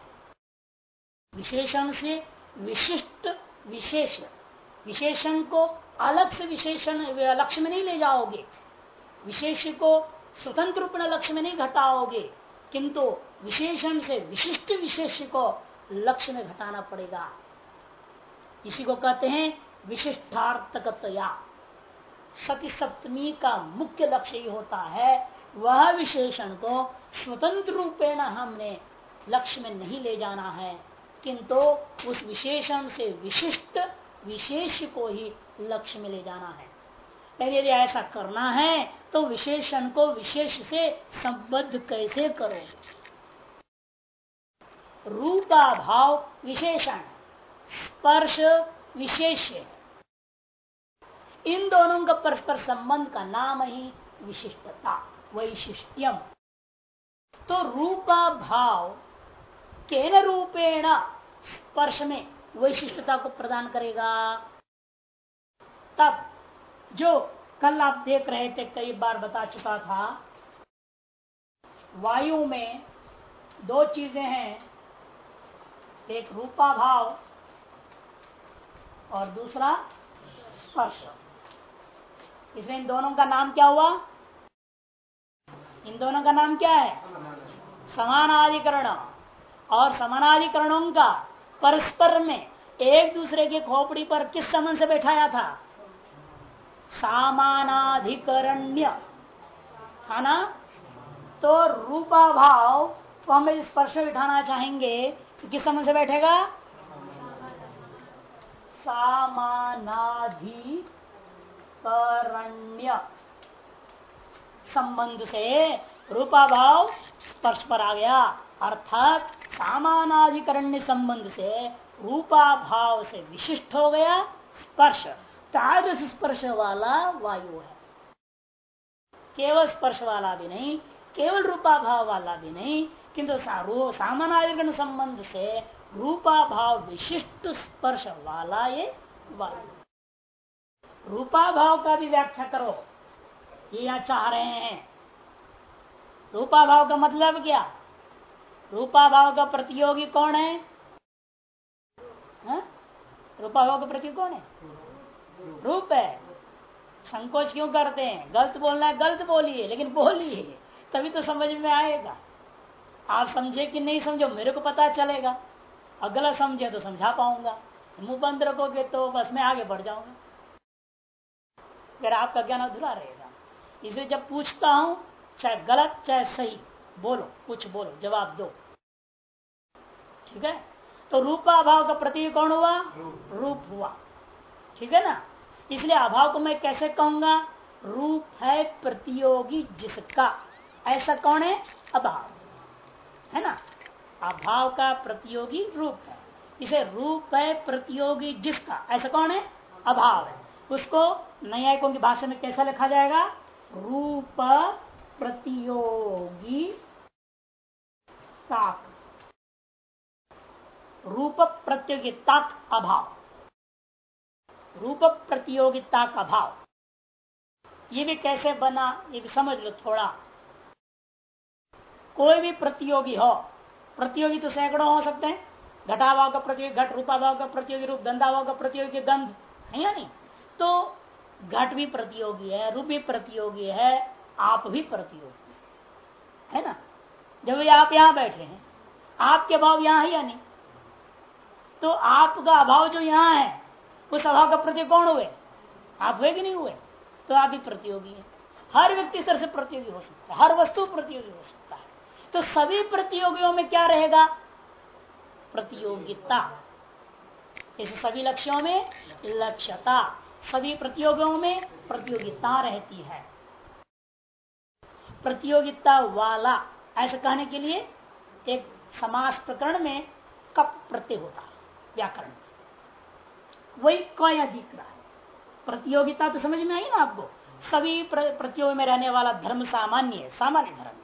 विशेषण से विशिष्ट विशेष, विशेषण को अलग से विशेषण, लक्ष्य में नहीं ले जाओगे। विशेष को स्वतंत्र रूप लक्ष्य में नहीं घटाओगे, किंतु विशेषण से, विशिष्ट विशेष को लक्ष्य में घटाना पड़ेगा। इसी को कहते हैं विशिष्टार्थकतया। सती सप्तमी का मुख्य लक्ष्य ही होता है, वह विशेषण को स्वतंत्र रूपेण हमने लक्ष्य में नहीं ले जाना है, किंतु उस विशेषण से विशिष्ट विशेष को ही लक्ष्य में ले जाना है। यदि ऐसा करना है तो विशेषण को विशेष से संबद्ध कैसे करो? रूपा भाव विशेषण, स्पर्श विशेष। इन दोनों का परस्पर संबंध का नाम ही विशिष्टता, वैशिष्ट्यम। तो रूपा भाव केन रूपेण स्पर्श में वैशिष्टता को प्रदान करेगा? तब जो कल आप देख रहे थे, कई बार बता चुका था, वायु में दो चीज़ें हैं, एक रूपा भाव और दूसरा स्पर्श। इसमें इन दोनों का नाम क्या हुआ? इन दोनों का नाम क्या है? समानाधिकरण। और समानाधिकरणों का परस्पर में एक दूसरे के खोपड़ी पर किस समन से बैठाया था? सामानाधिकरण्य। है ना? तो रूपा भाव तो हमें स्पर्श बिठाना चाहेंगे तो किस समझ से बैठेगा? सामानाधिकरण्य। संबंध से रूपा भाव स्पर्श पर आ गया। अर्थात सामानाधिकरण्य संबंध से रूपा भाव से विशिष्ट हो गया स्पर्श। तादृश स्पर्श वाला वायु है। केवल स्पर्श वाला भी नहीं केवल रूपा भाव वाला भी नहीं, किंतु सामानाधिकरण संबंध से रूपा भाव विशिष्ट स्पर्श वाला ये वायु रूपा भाव का भी व्याख्या करो। ये यहाँ चाह रहे हैं। रूपा भाव का मतलब क्या? रूपा भाव का प्रतियोगी कौन है? हा? रूपा भाव का प्रतियोगी कौन है? रूप है। संकोच क्यों करते हैं? गलत बोलना है गलत बोलिए लेकिन बोलिए। तभी तो समझ में आएगा। आप समझे कि नहीं समझो मेरे को पता चलेगा। और गलत समझे तो समझा पाऊँगा। मुँह बंद रखोगे तो बस मैं आगे बढ़ जाऊँगा। फिर आपका ज्ञान अधूरा रहेगा। इसलिए जब पूछता हूँ चाहे गलत चाहे सही बोलो कुछ बोलो जवाब दो। ठीक है? तो रूपा भाव का प्रतीक कौन हुआ? रूप हुआ। ठीक है ना? इसलिए अभाव को मैं कैसे कहूँगा? रूप है प्रतियोगी जिसका। ऐसा कौन है? अभाव। है ना? अभाव का प्रतियोगी रूप है। इसे रूप है प्रतियोगी जिसका। ऐसा कौन है? अभाव है। उसको न्यायिकों की भाषा में कैसा लिखा जाएगा? रूप प्रतियोगी ताक। रूप प्रतियोगी ताक अभाव। रूप प्रतियोगिता का भाव। ये भी कैसे बना, ये भी समझ लो थोड़ा। कोई भी प्रतियोगी हो, प्रतियोगी तो सैकड़ों हो सकते हैं। घटा भाव का प्रतियोगी, घट रूपा भाव का प्रतियोगी रूप दंधाभाव का प्रतियोगी, गंध, है या नहीं? तो घट भी प्रतियोगी है, रूप भी प्रतियोगी है, आप भी प्रतियोगी है। ना? जब आप यहाँ बैठे हैं, आपके भाव यहाँ है या नहीं? तो आपका अभाव जो यहाँ है उस अभाव का प्रति कौन हुए? आप हुए कि नहीं हुए? तो आप भी प्रतियोगी है। हर व्यक्ति तरह से प्रतियोगी हो सकता है। हर वस्तु प्रतियोगी हो सकता है। तो सभी प्रतियोगियों में क्या रहेगा? प्रतियोगिता। इस सभी लक्ष्यों में लक्ष्यता। सभी प्रतियोगियों में प्रतियोगिता रहती है। प्रतियोगिता वाला, ऐसा कहने के लिए एक समास प्रकरण में कप प्रत्यय होता व्याकरण। वही कया दिख रहा है। प्रतियोगिता तो समझ में आई ना आपको? सभी प्रतियोग में रहने वाला धर्म सामान्य है, सामान्य धर्म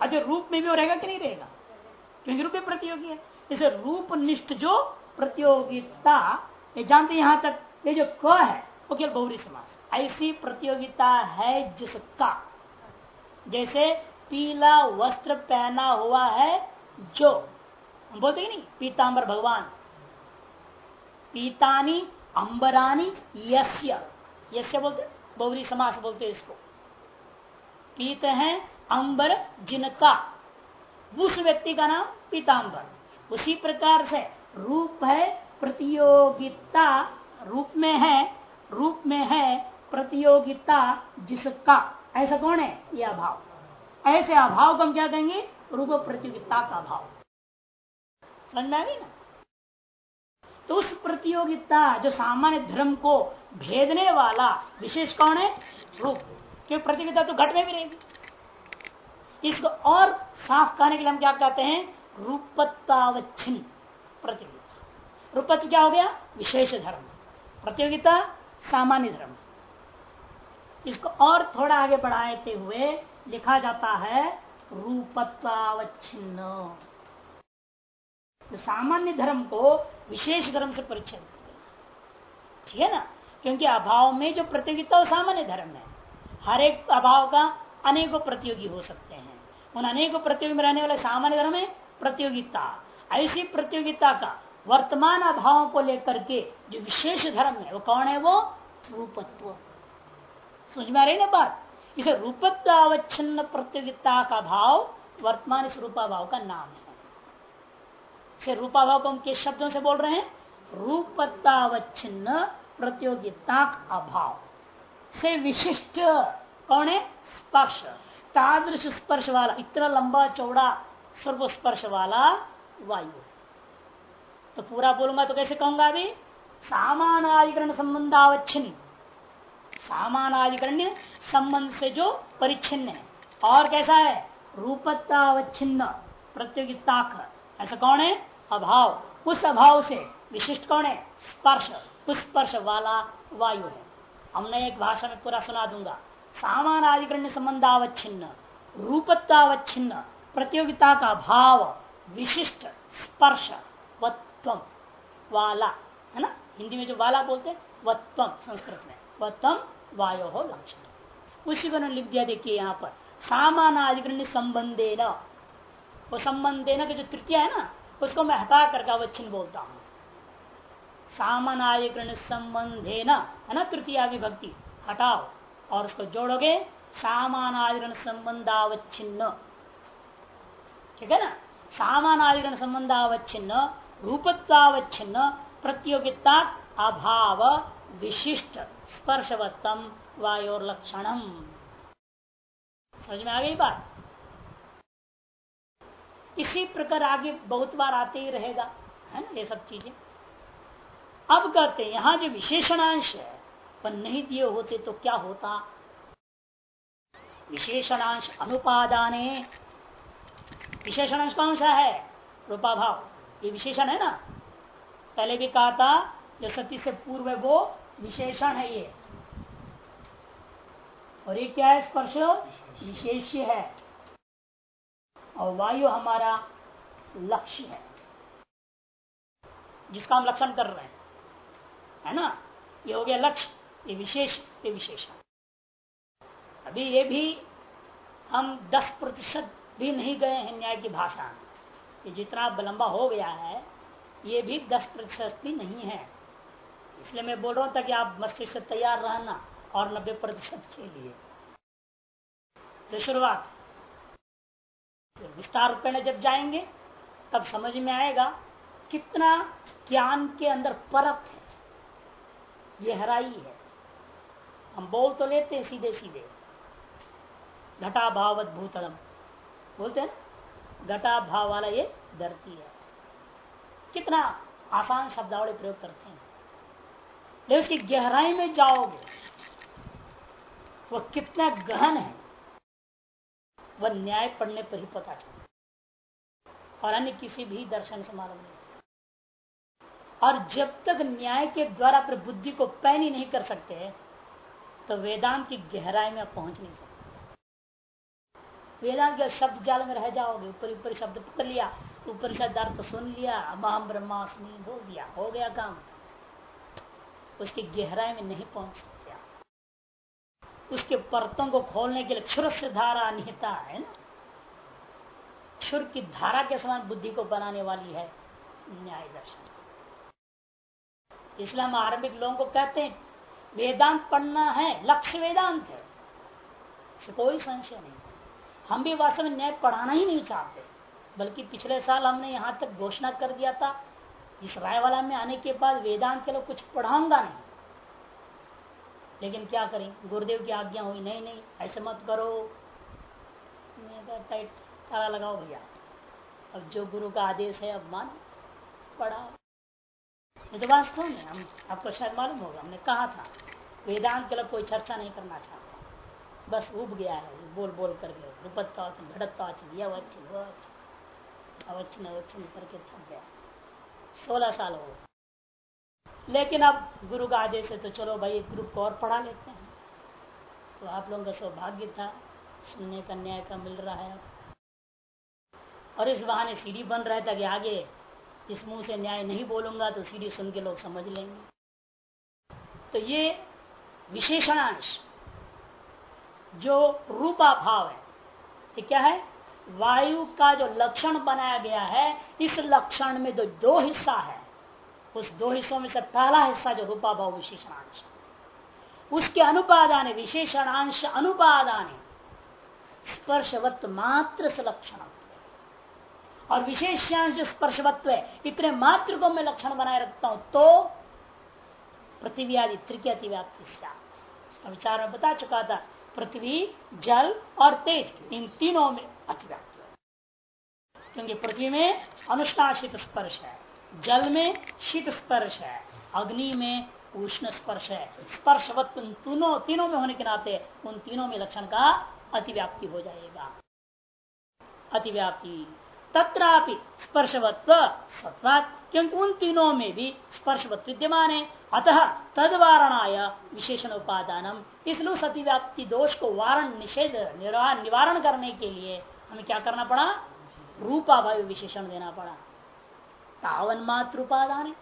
अच्छा रूप में भी रहेगा कि नहीं रहेगा? क्योंकि रूप प्रतियोगी है। इसे रूप निष्ठ जो प्रतियोगिता, ये जानते यहाँ तक, ये जो क है, वो केवल बहुरी समास ऐसी प्रतियोगिता है जिसका, जैसे पीला वस्त्र पहना हुआ है जो बोलते ही नहीं पीताम्बर भगवान। पीतानी, अंबरानी, यस्य। यस्य बोलते? बहुरी समास बोलते इसको। पीत है अंबर जिनका। उस व्यक्ति का नाम पीताम्बर उसी प्रकार से रूप है प्रतियोगिता। रूप में है, रूप में है प्रतियोगिता जिसका। ऐसा कौन है? यह अभाव। ऐसे अभाव को हम क्या कहेंगे? रूप प्रतियोगिता का भाव समझ में आ गई ना? तो उस प्रतियोगिता, जो सामान्य धर्म को भेदने वाला विशेष कौन है? रूप क्योंकि प्रतियोगिता तो घट में भी रहेगी। इसको और साफ़ करने के लिए हम क्या कहते हैं? रूपत्तावच्छिन्न प्रतियोगिता। रूपत्व क्या हो गया? विशेष धर्म। प्रतियोगिता सामान्य धर्म। इसको और थोड़ा आगे बढ़ाते हुए लिखा जाता है रूपत्वावच्छिन्न। तो सामान्य धर्म को विशेष धर्म से परिचय ठीक है ना? क्योंकि अभाव में जो प्रतियोगिता सामान्य धर्म है। हर एक अभाव का अनेकों प्रतियोगी हो सकते हैं। उन अनेकों प्रतियोगी में रहने वाले सामान्य धर्म है प्रतियोगिता। ऐसी प्रतियोगिता का वर्तमान अभाव को लेकर के जो विशेष धर्म है, वो कौन है? वो रूपत्व। समझ में आ रही ना बात? इसे रूपत्व अवच्छिन्न प्रतियोगिता का भाव, वर्तमान इस भाव का नाम है। से रूपाभाव को हम किस शब्दों से बोल रहे हैं रूपत्तावच्छिन्न प्रतियोगिता अभाव। से विशिष्ट कौन है? स्पर्श। तादृश स्पर्श वाला, इतना लंबा चौड़ा सर्व स्पर्श वाला वायु। तो पूरा बोलूँगा तो कैसे कहूँगा अभी? सामानाधिकरण संबंधावच्छिन्न। सामानाधिकरण संबंध से जो परिच्छिन्न है। और कैसा है? रूपत्तावच्छिन्न प्रतियोगिता ऐसा कौन है? अभाव। उस अभाव से विशिष्ट कौन है? स्पर्श। उस स्पर्श वाला वायु है। हमने एक भाषा में पूरा सुना दूँगा। सामान अधिकरण संबंधावच्छिन्न रूपत्तावच्छिन्न प्रतियोगिता का भाव, विशिष्ट, स्पर्श वत्वम वाला, है ना? हिंदी में जो वाला बोलते हैं संस्कृत में। वत्वम वायो हो लक्षण। उसी को लिख दिया, देखिए यहाँ पर। सामान सामानाधिकरण संबंधे न वो संबंधे न जो तृतीय है ना, उसको मैं हटा करके अवच्छिन्न बोलता हूँ। सामानाधिकरण संबंधे न, है ना तृतीय विभक्ति? हटाओ और उसको जोड़ोगे सामानाधिकरण संबंधावच्छिन्न। ठीक है ना? सामानाधिकरण संबंधावच्छिन्न, रूपत्वावच्छिन्न प्रतियोगिता अभाव विशिष्ट, स्पर्शवत्तम वायोर लक्षणम समझ में आ गई बात? इसी प्रकार आगे बहुत बार आते ही रहेगा, है ना, ये सब चीज़ें। अब कहते हैं, यहाँ जो विशेषणांश है, पर नहीं दिए होते तो क्या होता? विशेषणांश अनुपादाने। विशेषणांश कौन सा है? रूपा भाव ये विशेषण है ना? पहले भी कहा था, जो सती से पूर्व है, वो विशेषण है ये। और ये क्या है? स्पर्श। विशेष है। और वायु हमारा लक्ष्य है, जिसका हम लक्षण कर रहे हैं। है ना? ये हो गया लक्ष्य, ये विशेष, ये विशेषण अभी ये भी हम 10 प्रतिशत भी नहीं गए हैं न्याय की भाषा में। ये जितना लंबा हो गया है, ये भी 10 प्रतिशत भी नहीं है। इसलिए मैं बोल रहा हूँ ताकि आप मस्तिष्क से तैयार रहना और 90 प्रतिशत के लिए। तो शुरुआत। विस्तार रूपेण जब जाएँगे, तब समझ में आएगा कितना ज्ञान के अंदर परत है। गहराई है। हम बोल तो लेते हैं सीधे सीधे घटा भावत भूतलम। बोलते हैं घटा भाव वाला ये धरती है। कितना आसान शब्दावली प्रयोग करते हैं। लेकिन गहराई में जाओगे वह कितना गहन है। वह न्याय पढ़ने पर ही पता चलता और अन्य किसी भी दर्शन से मालूम नहीं। और जब तक न्याय के द्वारा अपने बुद्धि को पैन ही नहीं कर सकते तो वेदांत की गहराई में पहुँच नहीं सकते। वेदांत के शब्द जाल में रह जाओगे, ऊपर ऊपर शब्द पकड़ लिया, ऊपर शब्द अर्थ सुन लिया, अमाम ब्रह्मास्मि हो गया हो गया काम। उसकी गहराई में नहीं पहुँच सकते। उसके परतों को खोलने के लिए क्षुर से धारा निहिता है ना? क्षुर की धारा के समान बुद्धि को बनाने वाली है न्याय दर्शन इसलिए हम आरंभिक लोगों को कहते हैं, वेदांत पढ़ना है, लक्ष्य वेदांत है। कोई संशय नहीं। हम भी वास्तव में न्याय पढ़ाना ही नहीं चाहते, बल्कि पिछले साल हमने यहाँ तक घोषणा कर दिया था, इस रायवाला में आने के बाद वेदांत के लोग कुछ पढ़ाऊँगा नहीं। लेकिन क्या करें? गुरुदेव की आज्ञा हुई, नहीं नहीं, ऐसे मत करो। टाइट ताला लगाओ भैया। अब जो गुरु का आदेश है, अब मान पढ़ा ये तो वास्तव में हम, आपको शायद मालूम होगा, हमने कहा था, वेदांत के लिए कोई चर्चा नहीं करना चाहता। बस उब गया है, बोल बोल करके रूपत्वाचन घटत्वाचन यह वचन वह अवचन अवचन करके थक गया। सोलह साल हो लेकिन अब गुरु का आदेश है तो चलो भाई एक ग्रुप को और पढ़ा लेते हैं। तो आप लोगों का सौभाग्य था, सुनने का न्याय का मिल रहा है। और इस बहाने सीढ़ी बन रहा था कि आगे इस मुँह से न्याय नहीं बोलूँगा तो सीढ़ी सुन के लोग समझ लेंगे। तो ये विशेषणांश जो रूपा भाव है, ये क्या है? वायु का जो लक्षण बनाया गया है, इस लक्षण में जो दो हिस्सा है उस दो हिस्सों में से पहला हिस्सा जो रूपा भाव विशेषणांश उसके अनुपादान, विशेषणांश अनुपादान स्पर्शवत्व मात्र से लक्षण और विशेषांश जो स्पर्शवत्व है, इतने मात्र को मैं लक्षण बनाए रखता हूँ तो पृथ्वी आदि अतिव्याप्ति इसका विचार में बता चुका था, पृथ्वी, जल और तेज, इन तीनों में अतिव्याप्ति क्योंकि पृथ्वी में अनुष्णाशित स्पर्श है। जल में शीत स्पर्श है, अग्नि में उष्ण स्पर्श है। स्पर्शवत्व तीनों तीनों में होने के नाते उन तीनों में लक्षण का अतिव्याप्ति हो जाएगा। अतिव्याप्ति। तत्रापि स्पर्शवत्व सत्वात क्योंकि उन तीनों में भी स्पर्शवत्व विद्यमान है। अतः तदवारणाय विशेषण उपादान इसलिए सतिव्याप्ति दोष को वारण, निषेध निवारण करने के लिए हमें क्या करना पड़ा? रूपाभाव विशेषण देना पड़ा। तावन मात्र उपादान है।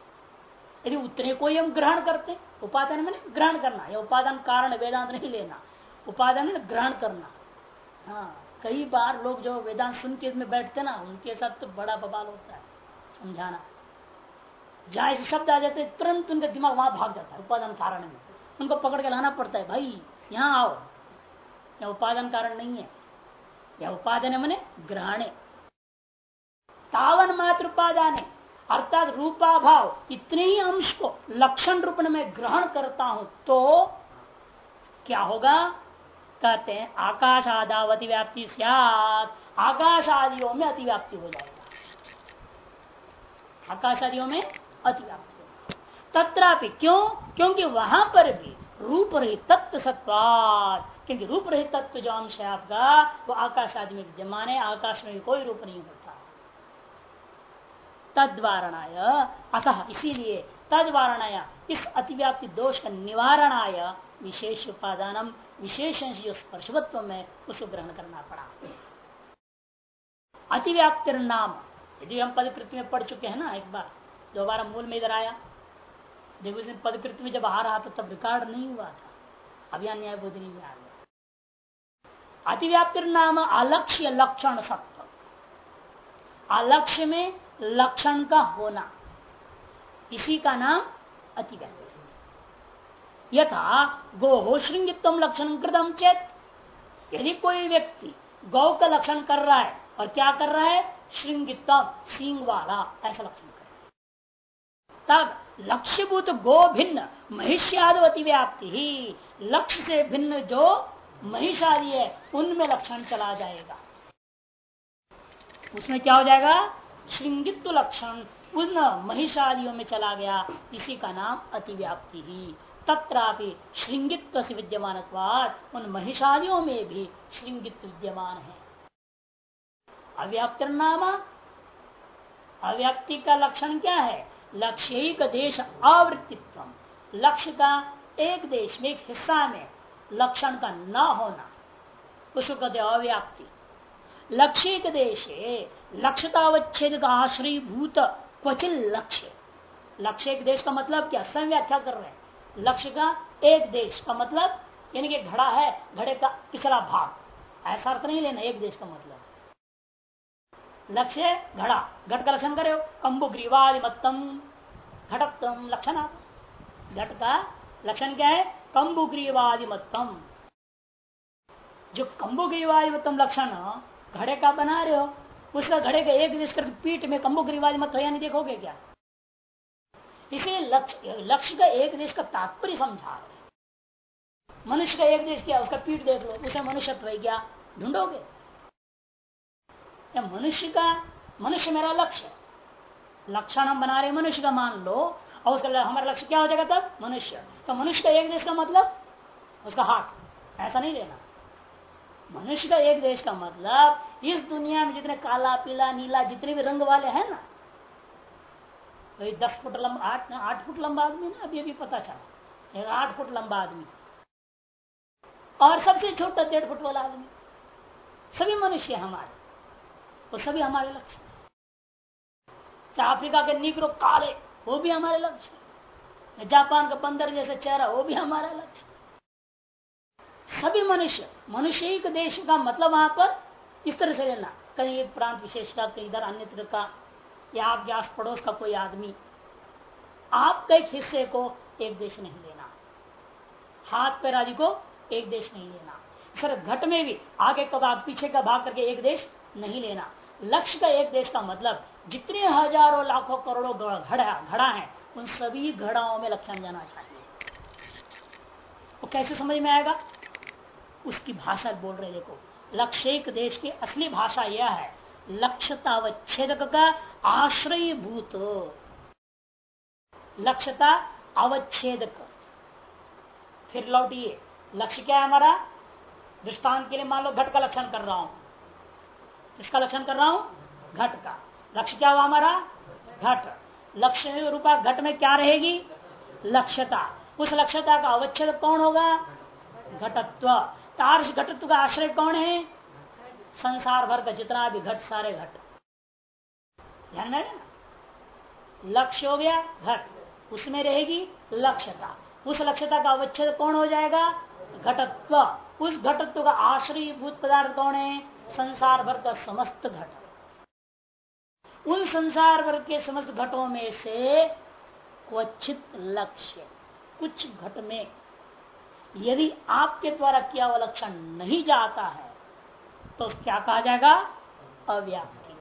यदि उतने को ही हम ग्रहण करते उपादान में ग्रहण करना या उपादान कारण वेदांत नहीं लेना। उपादान में ग्रहण करना। हाँ कई बार लोग जो वेदांत सुन के में बैठते ना, उनके साथ तो बड़ा बवाल होता है, समझाना। जहाँ ऐसे शब्द आ जाते तुरंत उनका दिमाग वहाँ भाग जाता है, उपादान कारण में। उनको पकड़ के लाना पड़ता है, भाई, यहाँ आओ। या उपादान कारण नहीं है। या उपादान है मैंने ग्रहण तावन मात्र उपादान है। अर्थात रूपाभाव, इतने ही अंश को लक्षण रूप में ग्रहण करता हूँ तो क्या होगा? कहते हैं आकाश आदावती व्याप्ति आकाश आदियों में अतिव्याप्ति हो जाएगा। आकाश आदियों में अतिव्याप्ति तत्रापि क्यों? क्योंकि वहाँ पर भी रूप रहित तत्व सत्वाद क्योंकि रूप रहित तत्व जो अंश है आपका, वो आकाश आदि में विद्यमान है, आकाश में भी कोई रूप नहीं होता। तद्वारणाय। अतः इसीलिए तद्वारणाय, इस अतिव्याप्ति दोष का निवारण निवारणाय विशेष उपादान विशेष जो स्पर्शवत्व में, उसको ग्रहण करना पड़ा। अतिव्याप्ति नाम, यदि हम पदकृति में पढ़ चुके हैं ना, एक बार, दोबारा मूल में इधर आया। देखो, इसमें पदकृति में जब आ रहा था, तब रिकॉर्ड नहीं हुआ था। अभियान न्याय बोधनी में आ गया अतिव्याप्ति नाम अलक्ष्य लक्षण सत्व। अलक्ष्य में लक्षण का होना। इसी का नाम अतिव्याप्ति यथा गो श्रृंगित्व लक्षण कृतम चेत, यदि कोई व्यक्ति गौ का लक्षण कर रहा है, और क्या कर रहा है? श्रृंगित्व सिंह वाला ऐसा लक्षण कर तब लक्ष्यभूत गो भिन्न महिष्यादवती व्याप्ति ही लक्ष्य से भिन्न जो महिषादी है, उनमें लक्षण चला जाएगा। उसमें क्या हो जाएगा? श्रृंगित्व लक्षण उन महिषादियों में चला गया। इसी का नाम अतिव्याप्ति ही। तत्रापि श्रृंगित्व से विद्यमान उन महिषादियों में भी श्रृंगित्व विद्यमान है। अव्याप्त नाम? अव्याप्ति का लक्षण क्या है? लक्ष्य देश आवृत्तित्व लक्ष्य का एक देश में एक हिस्सा में लक्षण का न होना। उसको कहते अव्याप्ति। लक्ष्य के देश लक्ष्यतावच्छेद का आश्रय भूत क्वचिल लक्ष्य। लक्ष्य एक देश का मतलब क्या? स्वयं व्याख्या कर रहे हैं। लक्ष्य का एक देश का मतलब यानी कि घड़ा है, घड़े का पिछला भाग। ऐसा अर्थ नहीं लेना, एक देश का मतलब। लक्ष्य, घड़ा। घट का लक्षण करे कंबु ग्रीवादि मत्तम, घटत्तम लक्षण। घट का लक्षण क्या है? कंबु ग्रीवादि मतम जो कंबु ग्रीवादि मतम लक्षण घड़े का बना रहे हो, उसका घड़े का एक देश कर पीठ में कम्बुक रिवाज मत हो या नहीं देखोगे क्या? इसलिए लक्ष्य लक्ष्य का एक देश का तात्पर्य समझा। रहे मनुष्य का एक देश क्या? उसका पीठ देख लो, उसे मनुष्यत्व क्या? ढूंढोगे? मनुष्य का, मनुष्य मेरा लक्ष्य लक्षण हम बना रहे मनुष्य का मान लो, और उसका हमारा लक्ष्य क्या हो जाएगा तब? मनुष्य। तो मनुष्य का एक देश का मतलब? उसका हाथ। ऐसा नहीं लेना। मनुष्य का एक देश का मतलब इस दुनिया में जितने काला, पीला, नीला, जितने भी रंग वाले हैं ना, वही दस फुट लंबा, आठ आठ फुट लंबा आदमी ना, अभी अभी पता चला। आठ फुट लंबा आदमी। और सबसे छोटा डेढ़ फुट वाला आदमी। सभी मनुष्य हमारे। वो सभी हमारे लक्ष्य चाहे अफ्रीका के निग्रो काले, वो भी हमारे लक्ष्य जापान का बंदर जैसे चेहरा, वो भी हमारा लक्ष्य सभी मनुष्य मनुष्य देश का मतलब वहाँ पर इस तरह से लेना कहीं एक प्रांत विशेष का, कहीं इधर अन्य का, या आपके आस पड़ोस का कोई आदमी, आपका एक हिस्से को एक देश नहीं लेना। हाथ पैर आदि को एक देश नहीं लेना। सर घट में भी आगे का भाग पीछे का भाग करके एक देश नहीं लेना। लक्ष्य का एक देश का मतलब जितने हज़ारों, लाखों, करोड़ों घड़ा घड़ा है, उन सभी घड़ाओं में लक्षण जाना चाहिए। वो कैसे समझ में आएगा? उसकी भाषा बोल रहे देखो, लक्ष्य देश की असली भाषा यह है। लक्ष्यता लक्ष्यतावच्छेदक का आश्रय भूत लक्ष्यता अवच्छेदक फिर लौटिए। लक्ष्य क्या है हमारा? दृष्टांत के लिए मान लो घट का लक्षण कर रहा हूँ। किसका लक्षण कर रहा हूँ? घट का। लक्ष्य क्या हुआ हमारा? घट। लक्ष्य रूपा घट में क्या रहेगी? लक्ष्यता। उस लक्ष्यता का अवच्छेद कौन होगा? घटत्व। तार्श घटत्व का आश्रय कौन है? संसार भर का जितना भी घट, सारे घट। ध्यान में लक्ष्य हो गया, घट। उसमें रहेगी लक्ष्यता। उस लक्ष्यता का अवच्छेद कौन हो जाएगा? घटत्व। उस घटत्व का आश्रय भूत पदार्थ कौन है? संसार भर का समस्त घट। उन संसार भर के समस्त घटों में से क्वचित लक्ष्य, कुछ घट में यदि आपके द्वारा किया हुआ लक्षण नहीं जाता है तो क्या कहा जाएगा? अव्याप्ति।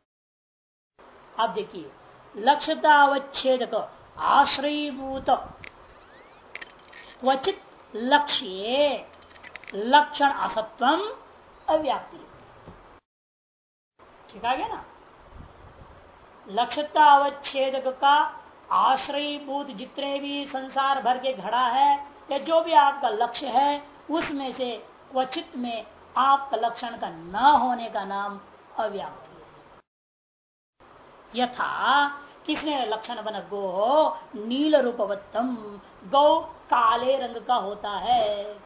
आप देखिए लक्ष्यता अवच्छेद आश्रयभूत। क्वचित लक्ष्य, लक्षण असत्व अव्याप्ति। ठीक आ गया ना? लक्ष्यता अवच्छेद का आश्रयभूत जितने भी संसार भर के घड़ा है या जो भी आपका लक्ष्य है, उसमें से क्वचित में आपका लक्षण का न होने का नाम अव्याप्ति यथा किसने लक्षण बना गो? नील रूपवत्तम गौ काले रंग का होता है।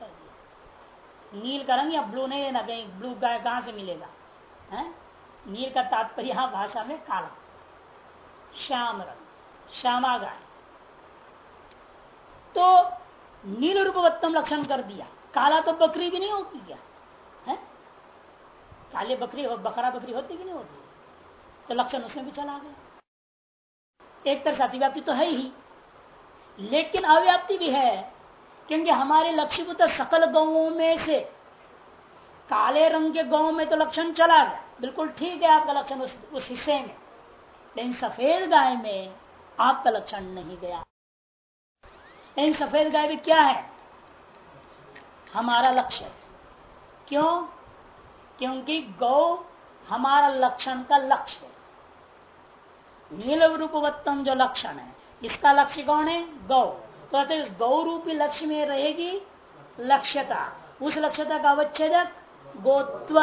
नील का रंग या ब्लू नहीं ना, कहीं ब्लू गाय कहाँ से मिलेगा? है? नील का तात्पर्य भाषा में काला। श्याम रंग श्यामा गाय तो नील रूपवत्तम लक्षण कर दिया। काला तो बकरी भी नहीं होती क्या? है? काले बकरी और बकरा बकरी होती कि नहीं होती? तो लक्षण उसमें भी चला गया। एक तरह से अतिव्याप्ति तो है ही। लेकिन अव्याप्ति भी है क्योंकि हमारे लक्ष्य को तो सकल गौों में से काले रंग के गौ में तो लक्षण चला गया। बिल्कुल ठीक है आपका लक्षण उस, उस हिस्से में। लेकिन सफ़ेद गाय में आपका लक्षण नहीं गया। लेकिन सफ़ेद गाय भी क्या है? हमारा लक्ष्य क्यों? क्योंकि गौ हमारा लक्षण का लक्ष्य नील रूपवत्तम जो लक्षण है, इसका लक्ष्य कौन है? गौ। तो अतः गौ रूपी लक्ष्य में रहेगी लक्ष्यता। उस लक्ष्यता का अवच्छेदक गोत्व।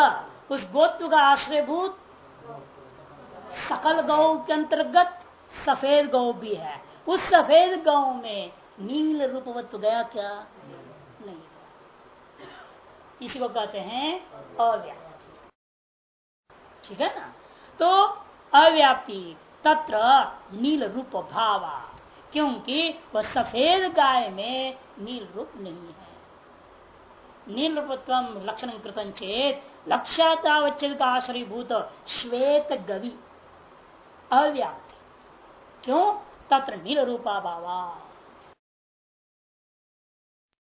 उस गोत्व का आश्रयभूत सकल गौ के अंतर्गत सफ़ेद गौ भी है। उस सफ़ेद गौ में नील रूपवत्व गया क्या? नहीं। इसी को कहते हैं अव्याप्ति। ठीक है ना? तो अव्याप्ति तत्र नील रूप भावा, क्योंकि वह सफ़ेद गाय में नील रूप नहीं है। नील रूपत्व लक्षण कृतन चेत लक्ष्यातावच्छेद का आश्रयभूत श्वेत गवि। अव्याप्ति। क्यों? तत्र नील रूपा भावा।